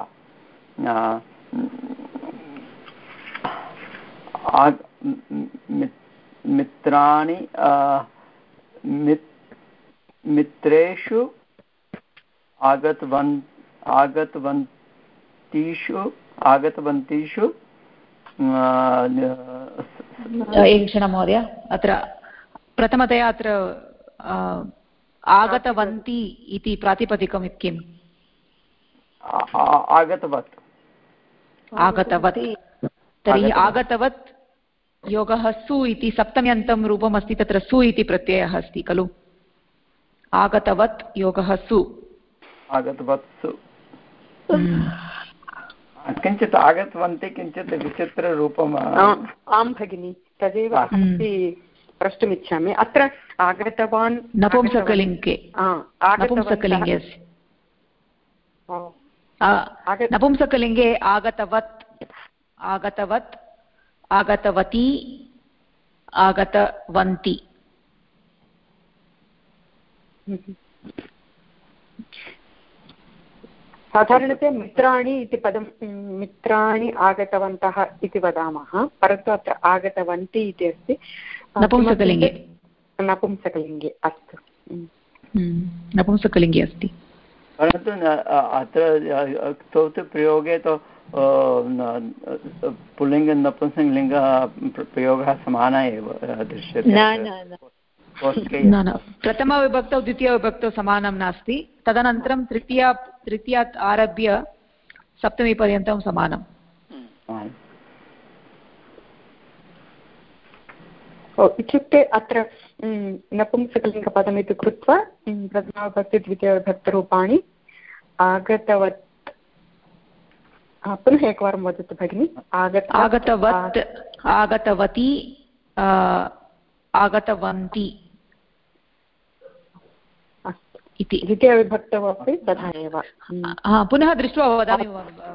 मित्राणि मित्रेषु आगतवन् आगतवन्तीषु आगतवन्तीषु एकक्षणं महोदय अत्र प्रथमतया अत्र आगतवन्ती इति प्रातिपदिकं किम् आगतवत् आगतवत् तर्हि आगतवत् योगः सु इति सप्तम्यन्तं रूपम् अस्ति तत्र सु इति प्रत्ययः अस्ति खलु आगतवत् योगः सु आगतवत् सु किञ्चित् आगतवन्ति किञ्चित् विचित्ररूपम् आं भगिनि तदेव अहमपि प्रष्टुमिच्छामि। अत्र आगतवान् नपुंसकलिङ्गे। नपुंसकलिङ्गे नपुंसकलिङ्गे आगतवत् आगतवत् आगतवती आगतवन्ति। साधारणतया मित्राणि इति पदं मित्राणि आगतवन्तः इति वदामः परन्तु अत्र आगतवन्ति इति अस्ति। नपुंसकलिङ्गे। नपुंसकलिङ्गे अस्तु। नपुंसकलिङ्गे अस्ति। परन्तु अत्र तौ तु प्रयोगे तु पुल्लिङ्ग नपुंसकलिङ्ग प्रयोगः समानः एव दृश्यते न न प्रथमविभक्तौ द्वितीयविभक्तौ समानं नास्ति. तदनन्तरं तृतीया तृतीयात् आरभ्य सप्तमीपर्यन्तं समानम्. इत्युक्ते अत्र नपुंसकलिङ्गपदमिति कृत्वा प्रथमाविभक्ति द्वितीयविभक्तरूपाणि आगतवत्. पुनः एकवारं वदतु भगिनि. आगत आगतवत् आगतवती आगतवन्ति. इति। द्वितीयविभक्तौ अपि तथा एव पुनः दृष्ट्वा वदामि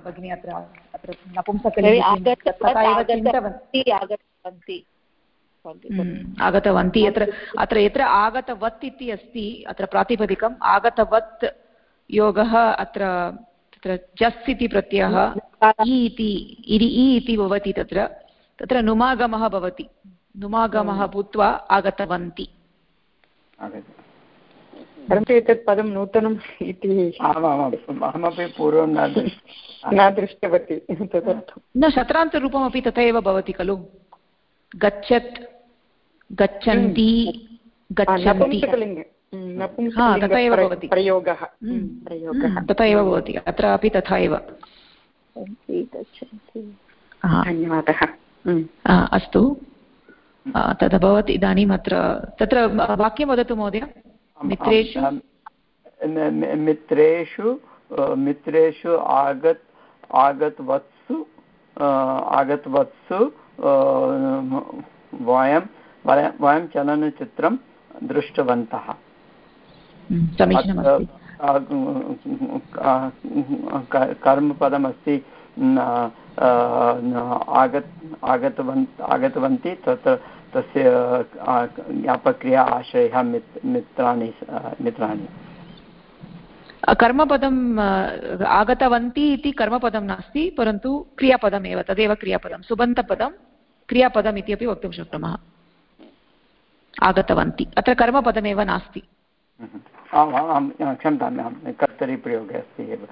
भगिनि अत्र अत्र नपुंसकलिङ्गवन्ति आगतवन्ति। अत्र अत्र यत्र आगतवत् इति अस्ति अत्र प्रातिपदिकम् आगतवत् योगः अत्र तत्र जस् इति प्रत्ययः इति इरि इ इति भवति तत्र। तत्र नुमागमः भवति। नुमागमः भूत्वा आगतवन्ति। परन्तु एतत् पदं नूतनम् इति अहमपि पूर्वं न दृष्टवती तदर्थं न शत्रान्तरूपमपि तथैव भवति खलु। गच्छत् गच्छन्ति गच्छन्ति। तथा एव भवति। प्रयोगः। तथा एव भवति। अत्रापि तथा एव। धन्यवादः। अस्तु। तदभवत् इदानीम् अत्र तत्र वाक्यं वदतु महोदय। मित्रेषु? मित्रेषु मित्रेषु आगत् आगतवत्सु आगतवत्सु वयं वयं चलनचित्रं दृष्टवन्तः। कर्मपदमस्ति आगत् आगतवन्त आगतवन्ति तत्र तस्य ज्ञापक्रिया आश्रयः मित् मित्राणि मित्राणि। कर्मपदम् आगतवन्ति इति कर्मपदं नास्ति परन्तु क्रियापदमेव तदेव क्रियापदं। सुबन्तपदं क्रियापदम् इति अपि वक्तुं शक्नुमः। आगतवन्ति। अत्र कर्मपदमेव नास्ति। आम् आं क्षम्यताम् आं कर्तरिप्रयोगे अस्ति एव।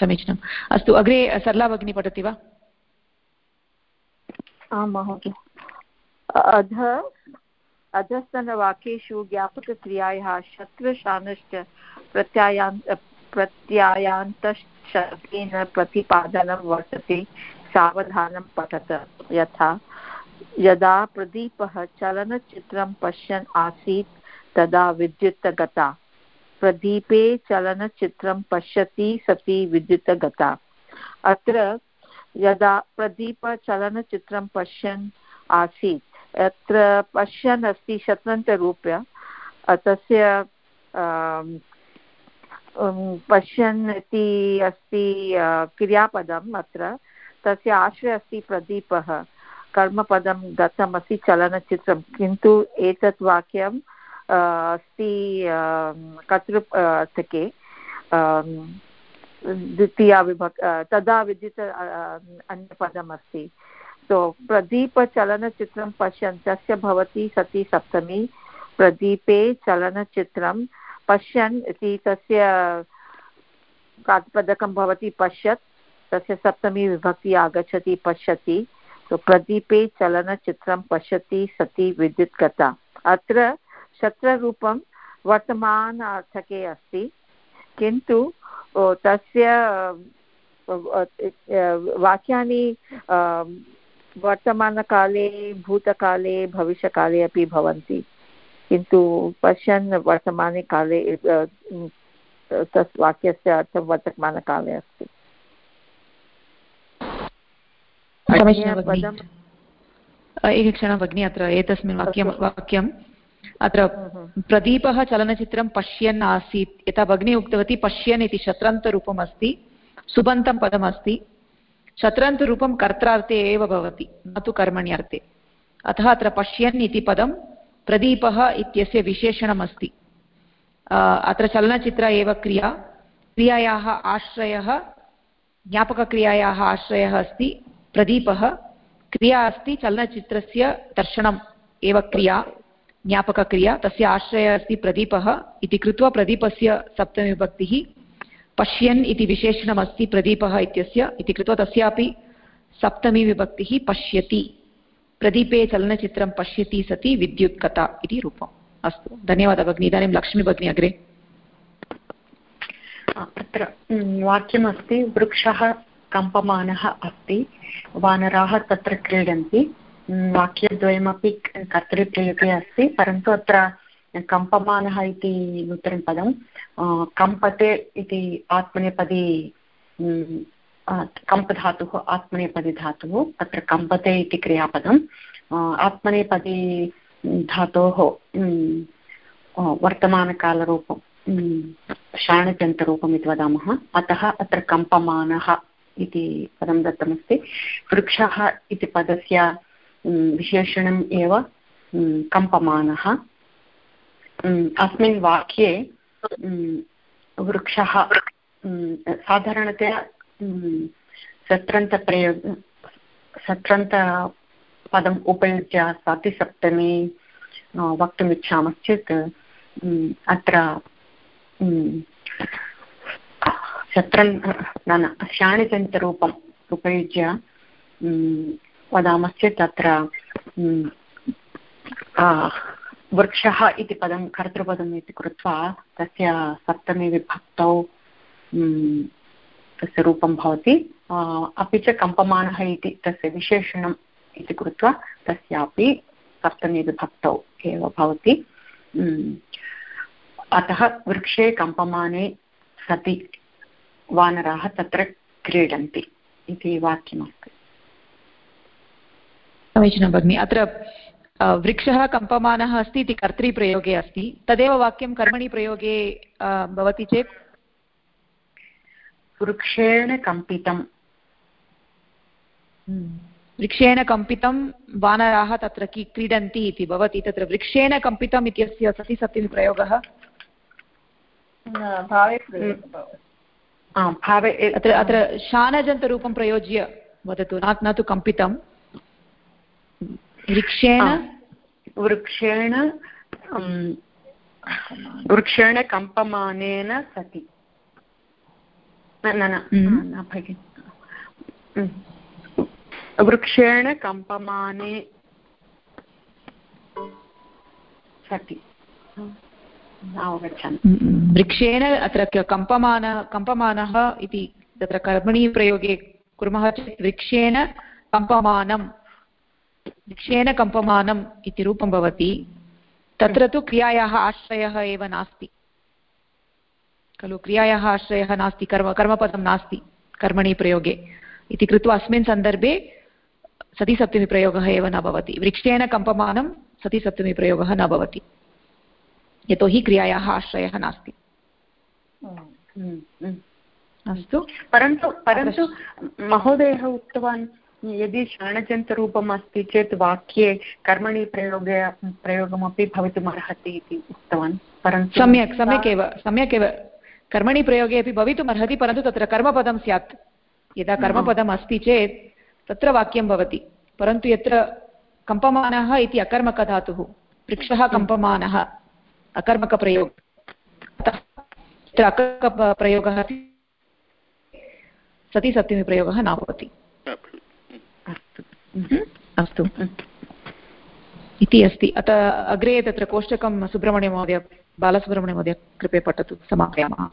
समीचीनम्। अस्तु अग्रे सरला भगिनी पठति वा? आं महोदय। अध, अधस्तनवाक्येषु ज्ञापकक्रियायाः शत्रुशानश्च प्रत्यायान् प्रत्यायान्तशब्देन प्रतिपादनं वर्तते, सावधानं पठत। यथा, यदा प्रदीपः चलनचित्रं पश्यन् आसीत्, तदा विद्युत् गता प्रदीपे चलनचित्रं पश्यति सति विद्युत् गता अत्र यदा प्रदीप चलनचित्रं पश्यन् आसीत् अत्र पश्यन् अस्ति शत्रन्तरूप्य तस्य पश्यन् इति अस्ति क्रियापदम् अत्र, तस्य आश्रय अस्ति प्रदीपः। कर्मपदं गतमस्ति चलनचित्रं, किन्तु एतत् वाक्यं अस्ति कर्तृपथके द्वितीया विभक् तदा विद्युत् अन्यपदम् अस्ति सो प्रदीपचलनचित्रं पश्यन्। तस्य भवति सति सप्तमी। प्रदीपे चलनचित्रं पश्यन्। इति तस्य प्रातिपदकं भवति पश्यत्। तस्य सप्तमी विभक्ति आगच्छति, पश्यति। तो प्रदीपे चलनचित्रं पश्यति सति विद्युत् गता अत्र शत्ररूपं वर्तमानार्थके अस्ति। किन्तु तस्य वाक्यानि वर्तमानकाले भूतकाले भविष्यकाले अपि भवन्ति। किन्तु पश्यन् वर्तमाने काले तस् वाक्यस्य अर्थं वर्तमानकाले अस्ति। एकक्षणं भगिनि। अत्र एतस्मिन् वाक्यं वाक्यम् अत्र प्रदीपः चलनचित्रं पश्यन् आसीत्। यथा भगिनी उक्तवती पश्यन् इति शत्रन्तरूपम् अस्ति सुबन्तं पदमस्ति शत्रन्तरूपं कर्त्रार्थे एव भवति न तु कर्मण्यर्थे अतः अत्र पश्यन् इति पदं प्रदीपः इत्यस्य विशेषणम् अस्ति। अत्र चलनचित्र एव क्रिया। क्रियायाः आश्रयः ज्ञापकक्रियायाः आश्रयः अस्ति प्रदीपः। क्रिया अस्ति चलनचित्रस्य दर्शनम् एव क्रिया। ज्ञापकक्रिया, तस्य आश्रयः अस्ति प्रदीपः इति कृत्वा प्रदीपस्य सप्तमीविभक्तिः पश्यन् इति विशेषणमस्ति प्रदीपः इत्यस्य इति कृत्वा तस्यापि सप्तमीविभक्तिः पश्यति। प्रदीपे चलनचित्रं पश्यति सति विद्युत्कथा इति रूपम्। अस्तु, धन्यवादः भगिनि। इदानीं लक्ष्मी भगिनी अग्रे। अत्र वाक्यमस्ति, वृक्षः कम्पमानः अस्ति, वानराः तत्र क्रीडन्ति। वाक्यद्वयमपि कर्तरिप्रयोगे अस्ति, परन्तु अत्र कम्पमानः इति नूतनपदं कम्पते इति आत्मनेपदी कम्पधातुः आत्मनेपदी धातुः अत्र कम्पते इति क्रियापदम् आत्मनेपदी धातोः वर्तमानकालरूपं शाणजन्तरूपम् इति वदामः, अतः अत्र कम्पमानः इति पदं दत्तमस्ति। वृक्षः इति पदस्य विशेषणम् एव कम्पमानः। अस्मिन् वाक्ये वृक्षः साधारणतया सत्रन्तप्रयोग सत्रन्तपदम् उपयुज्य सातिसप्तमी वक्तुमिच्छामश्चेत् अत्र सत्रन्, न न, शाणिजन्तरूपम् उपयुज्य वदामश्चेत् तत्र वृक्षः इति पदं, कर्तृपदम् इति कृत्वा तस्य सप्तमी विभक्तौ तस्य रूपं भवति। अपि च कम्पमानः इति तस्य विशेषणम् इति कृत्वा तस्यापि सप्तमी विभक्तौ एव भवति। अतः वृक्षे कम्पमाने सति वानराः तत्र क्रीडन्ति इति वाक्यमस्ति। समीचीनं भगिनि। अत्र वृक्षः कम्पमानः अस्ति इति कर्तृप्रयोगे अस्ति। तदेव वाक्यं कर्मणि प्रयोगे भवति चेत्? वृक्षेण कम्पितं। वृक्षेण कम्पितं वानराः तत्र की क्रीडन्ति इति भवति। तत्र वृक्षेण कम्पितम् इत्यस्य सति सत्यं प्रयोगः? अत्र अत्र शानजन्तरूपं प्रयोज्य वदतु। न तु कम्पितं। वृक्षेण? वृक्षेण वृक्षेण कम्पमानेन सति। न न भगिनि। वृक्षेण कम्पमाने सति। अवगच्छामि वृक्षेण अत्र कम्पमान कम्पमानः इति तत्र कर्मणि प्रयोगे कुर्मः चेत् वृक्षेण कम्पमानं वृक्षेण कम्पमानम् इति रूपं भवति तत्र तु क्रियायाः आश्रयः एव नास्ति। खलु क्रियायाः आश्रयः नास्ति कर्म कर्मपदं नास्ति कर्मणि प्रयोगे। इति कृत्वा अस्मिन् सन्दर्भे सतिसप्तमीप्रयोगः एव न भवति। वृक्षेण कम्पमानं सतिसप्तमीप्रयोगः न भवति। यतोहि क्रियायाः आश्रयः नास्ति। अस्तु। परन्तु परन्तु महोदयः उक्तवान् यदि शाणजन्तरूपम् अस्ति चेत् वाक्ये कर्मणि प्रयोगे प्रयोगमपि भवितुमर्हति इति उक्तवान् परन्तु सम्यक् सम्यक् एव सम्यक् एव। कर्मणि प्रयोगे अपि भवितुमर्हति परन्तु तत्र कर्मपदं स्यात्। यदा कर्मपदम् अस्ति चेत् तत्र वाक्यं भवति। परन्तु यत्र कम्पमानः इति अकर्मकधातुः वृक्षः कम्पमानः अकर्मकप्रयोग तत्र अकप्रयोगः सति सप्तमीप्रयोगः न भवति अस्तु। इति अस्ति। अतः अग्रे तत्र कोष्टकं सुब्रह्मण्यमहोदय बालसुब्रह्मण्यमहोदय कृपया पठतु। समापयामः।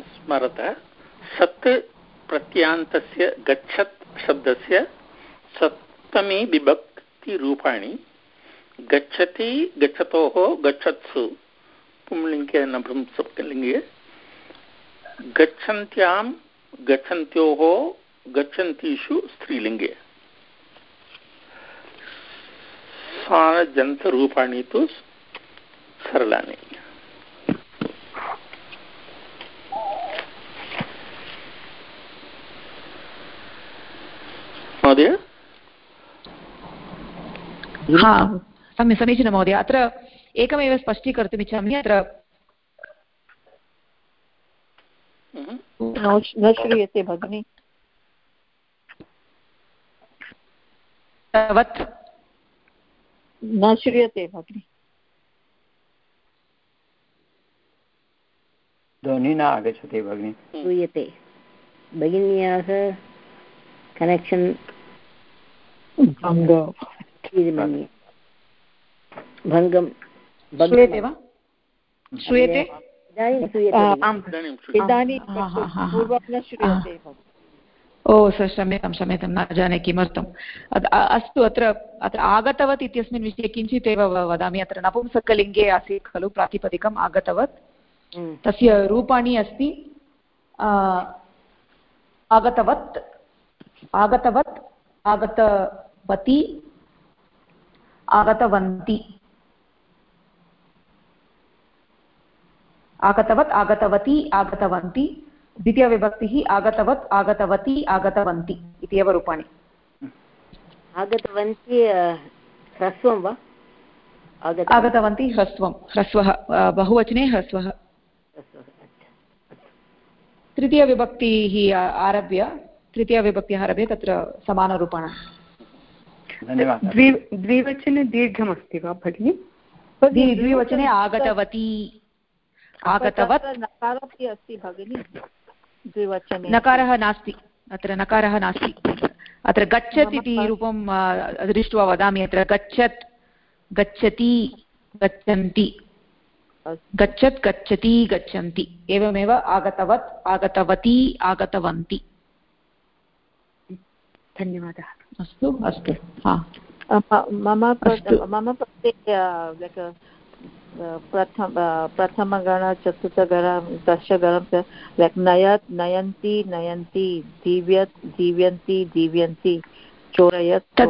स्मरत। सत् प्रत्यान्तस्य गच्छत् शब्दस्य सप्तमी विभक्तिरूपाणि। गच्छति गच्छतोः गच्छत्सु। पुंलिङ्गे नपुंसकलिङ्गे गच्छन्त्यां गच्छन्त्योः गच्छन्तीषु स्त्रीलिङ्गे। स्थानजन्तरूपाणि तु सरलानि। महोदय? हा सम्यक् समीचीनं महोदय। अत्र एकमेव स्पष्टीकर्तुम् इच्छामि। अत्र न श्रूयते भगिनि। तवत् न श्रूयते भगिनि। ध्वनिः न आगच्छति भगिनि। श्रूयते। भगिन्याः कनेक्षन् भङ्गं श्रूयते वा? श्रूयते? इदानीं श्रूयते। इदानीं पूर्वं न श्रूयते ओ स क्षम्यतां क्षम्यतां न जाने किमर्थम् अस्तु अत्र अत्र आगतवत् इत्यस्मिन् विषये किञ्चित् एव वदामि। अत्र नपुंसकलिङ्गे आसीत् खलु प्रातिपदिकम् आगतवत्। तस्य रूपाणि अस्ति। आगतवत् आगतवत् आगतवती आगतवन्ति। आगतवत् आगतवती आगतवन्ति। द्वितीयविभक्तिः आगतवत् आगतवती आगतवन्ति इति एव रूपाणि। आगतवन्ति ह्रस्वं वा? आगतवन्ति। ह्रस्वं ह्रस्वः बहुवचने ह्रस्वः। तृतीयविभक्तिः आरभ्य तृतीयविभक्तिः आरभ्य तत्र समानरूपाणि। द्विवचने दीर्घमस्ति वा भगिनि? द्विवचने आगतवती। आगतवत्। अस्ति भगिनि। द्विवचने। नकारः नास्ति। अत्र नकारः नास्ति। अत्र गच्छत् इति रूपं दृष्ट्वा वदामि अत्र गच्छत् गच्छति गच्छन्ति। गच्छत् गच्छति गच्छन्ति। एवमेव आगतवत् आगतवती आगतवन्ति। धन्यवादः। अस्तु अस्तु। हा। मम मम प्रति प्रथम प्रथमगण चतुर्थगण दशगणं लैक् नयत् नयन्ति नयन्ति दीव्यत् दीव्यन्ति दीव्यन्ति चोरयत्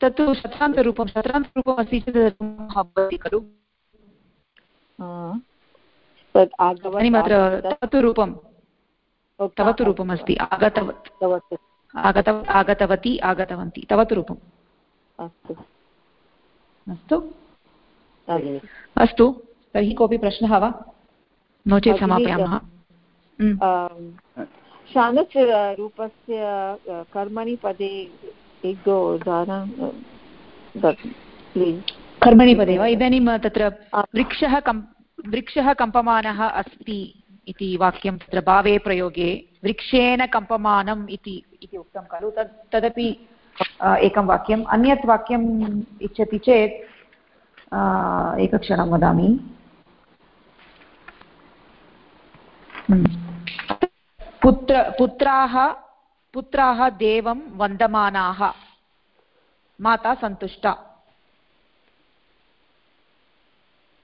तत्तु शतान्तरूपम् अस्ति चेत् भवति खलु। इदानीमत्र रूपं। तव तु रूपम् अस्ति आगतवत्। आगतवत् आगतवती आगतवन्ति तव तु रूपम् अस्तु। अस्तु। अस्तु। तर्हि कोऽपि प्रश्नः वा? नो चेत् समापयामः। शानच् रूपस्य कर्मणि पदे एक उदाहरणं कर्मणि पदे वा? इदानीं तत्र वृक्षः कम् वृक्षः कम्पमानः अस्ति इति वाक्यं तत्र भावे प्रयोगे। वृक्षेण कम्पमानम् इति इति उक्तं खलु। तद् तदपि एकं वाक्यम् अन्यत् वाक्यम् इच्छति चेत् एकक्षणं वदामि पुत्र पुत्राः पुत्राः देवं वन्दमानाः माता सन्तुष्टा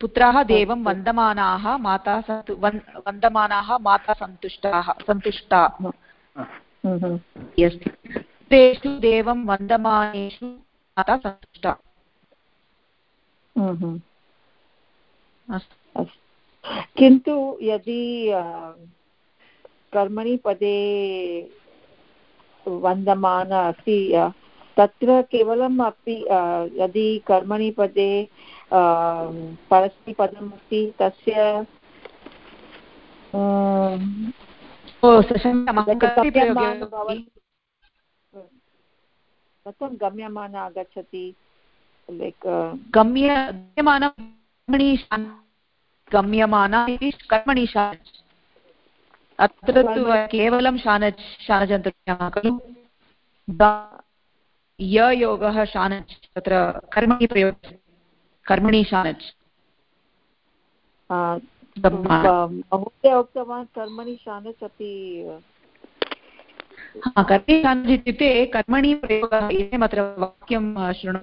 पुत्राः देवं वन्दमानाः माता सन्तु वन्दमानाः माता सन्तुष्टाः सन्तुष्टा अस्ति तेषु देवं वन्दमानेषु माता सन्तुष्टा किन्तु यदि कर्मणि पदे वन्दमान अस्ति तत्र केवलम् अपि यदि कर्मणि पदे परस्मैपदम् अस्ति तस्य कथं गम्यमान आगच्छति। लैक् गम्यमानं गम्यमाना इति कर्मणि शानच् अत्र तु केवलं शानच् खलु शानच् तत्र कर्मणि प्रयोगः कर्मणि शानच् महोदय उक्तवान् कर्मणि शानच् अपि कर्मणि शानच् इत्युक्ते कर्मणि प्रयोगः एवमत्र वाक्यं शृणु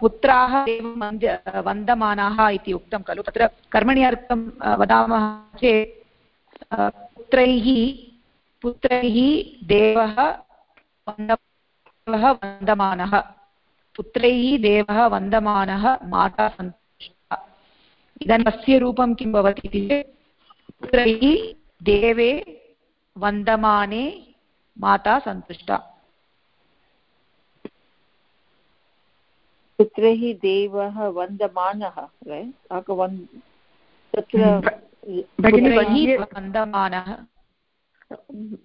पुत्राः एवं वन्दमानाः इति उक्तं खलु। तत्र कर्मणि अर्थं वदामः चेत् पुत्रैः पुत्रैः देवः देवः वन्दमानः। पुत्रैः देवः, वन्दमानः, माता सन्तुष्टा इदानीम् रूपं किं भवति इति पुत्रैः देवे, वन्दमाने, माता, सन्तुष्टा। पुत्रैः देवः वन्दमानः तत्र वन्दमानः।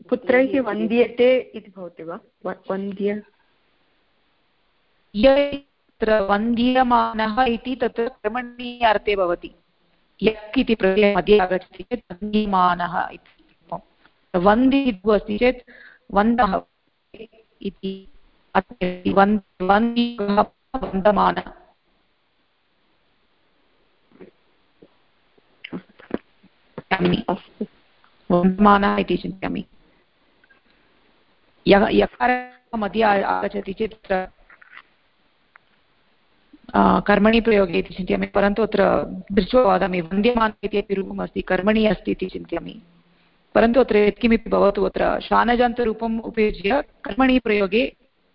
पुत्रैः वन्द्यते इति भवति वा? वन्द्य? यत्र वन्द्यमानः इति तत्र कर्मणि अर्थे भवति। यक् इति प्रत्ययः मध्ये आगच्छति चेत् वन्द्यमानः इति। वन्द् इति अस्ति चेत् वन्दः इति। वन्द्यः वन्दमान वन्दमानः इति चिन्तयामि यः यकारः आगच्छति चेत् कर्मणि प्रयोगे इति चिन्तयामि परन्तु अत्र दृष्ट्वा वदामि वन्द्यमान इति अपि रूपम् अस्ति कर्मणि अस्ति इति चिन्तयामि परन्तु अत्र यत्किमपि भवतु अत्र शानजान्तरूपम् उपयुज्य कर्मणि प्रयोगे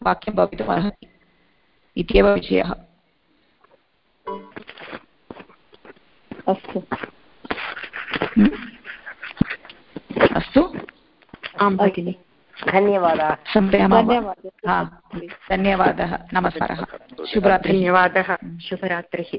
वाक्यं भवितुमर्हति इत्येव विषयः। अस्तु। अस्तु। आं भगिनि। धन्यवादाः। धन्यवादः। नमस्कारः। शुभरात्रिः। धन्यवादः। शुभरात्रिः।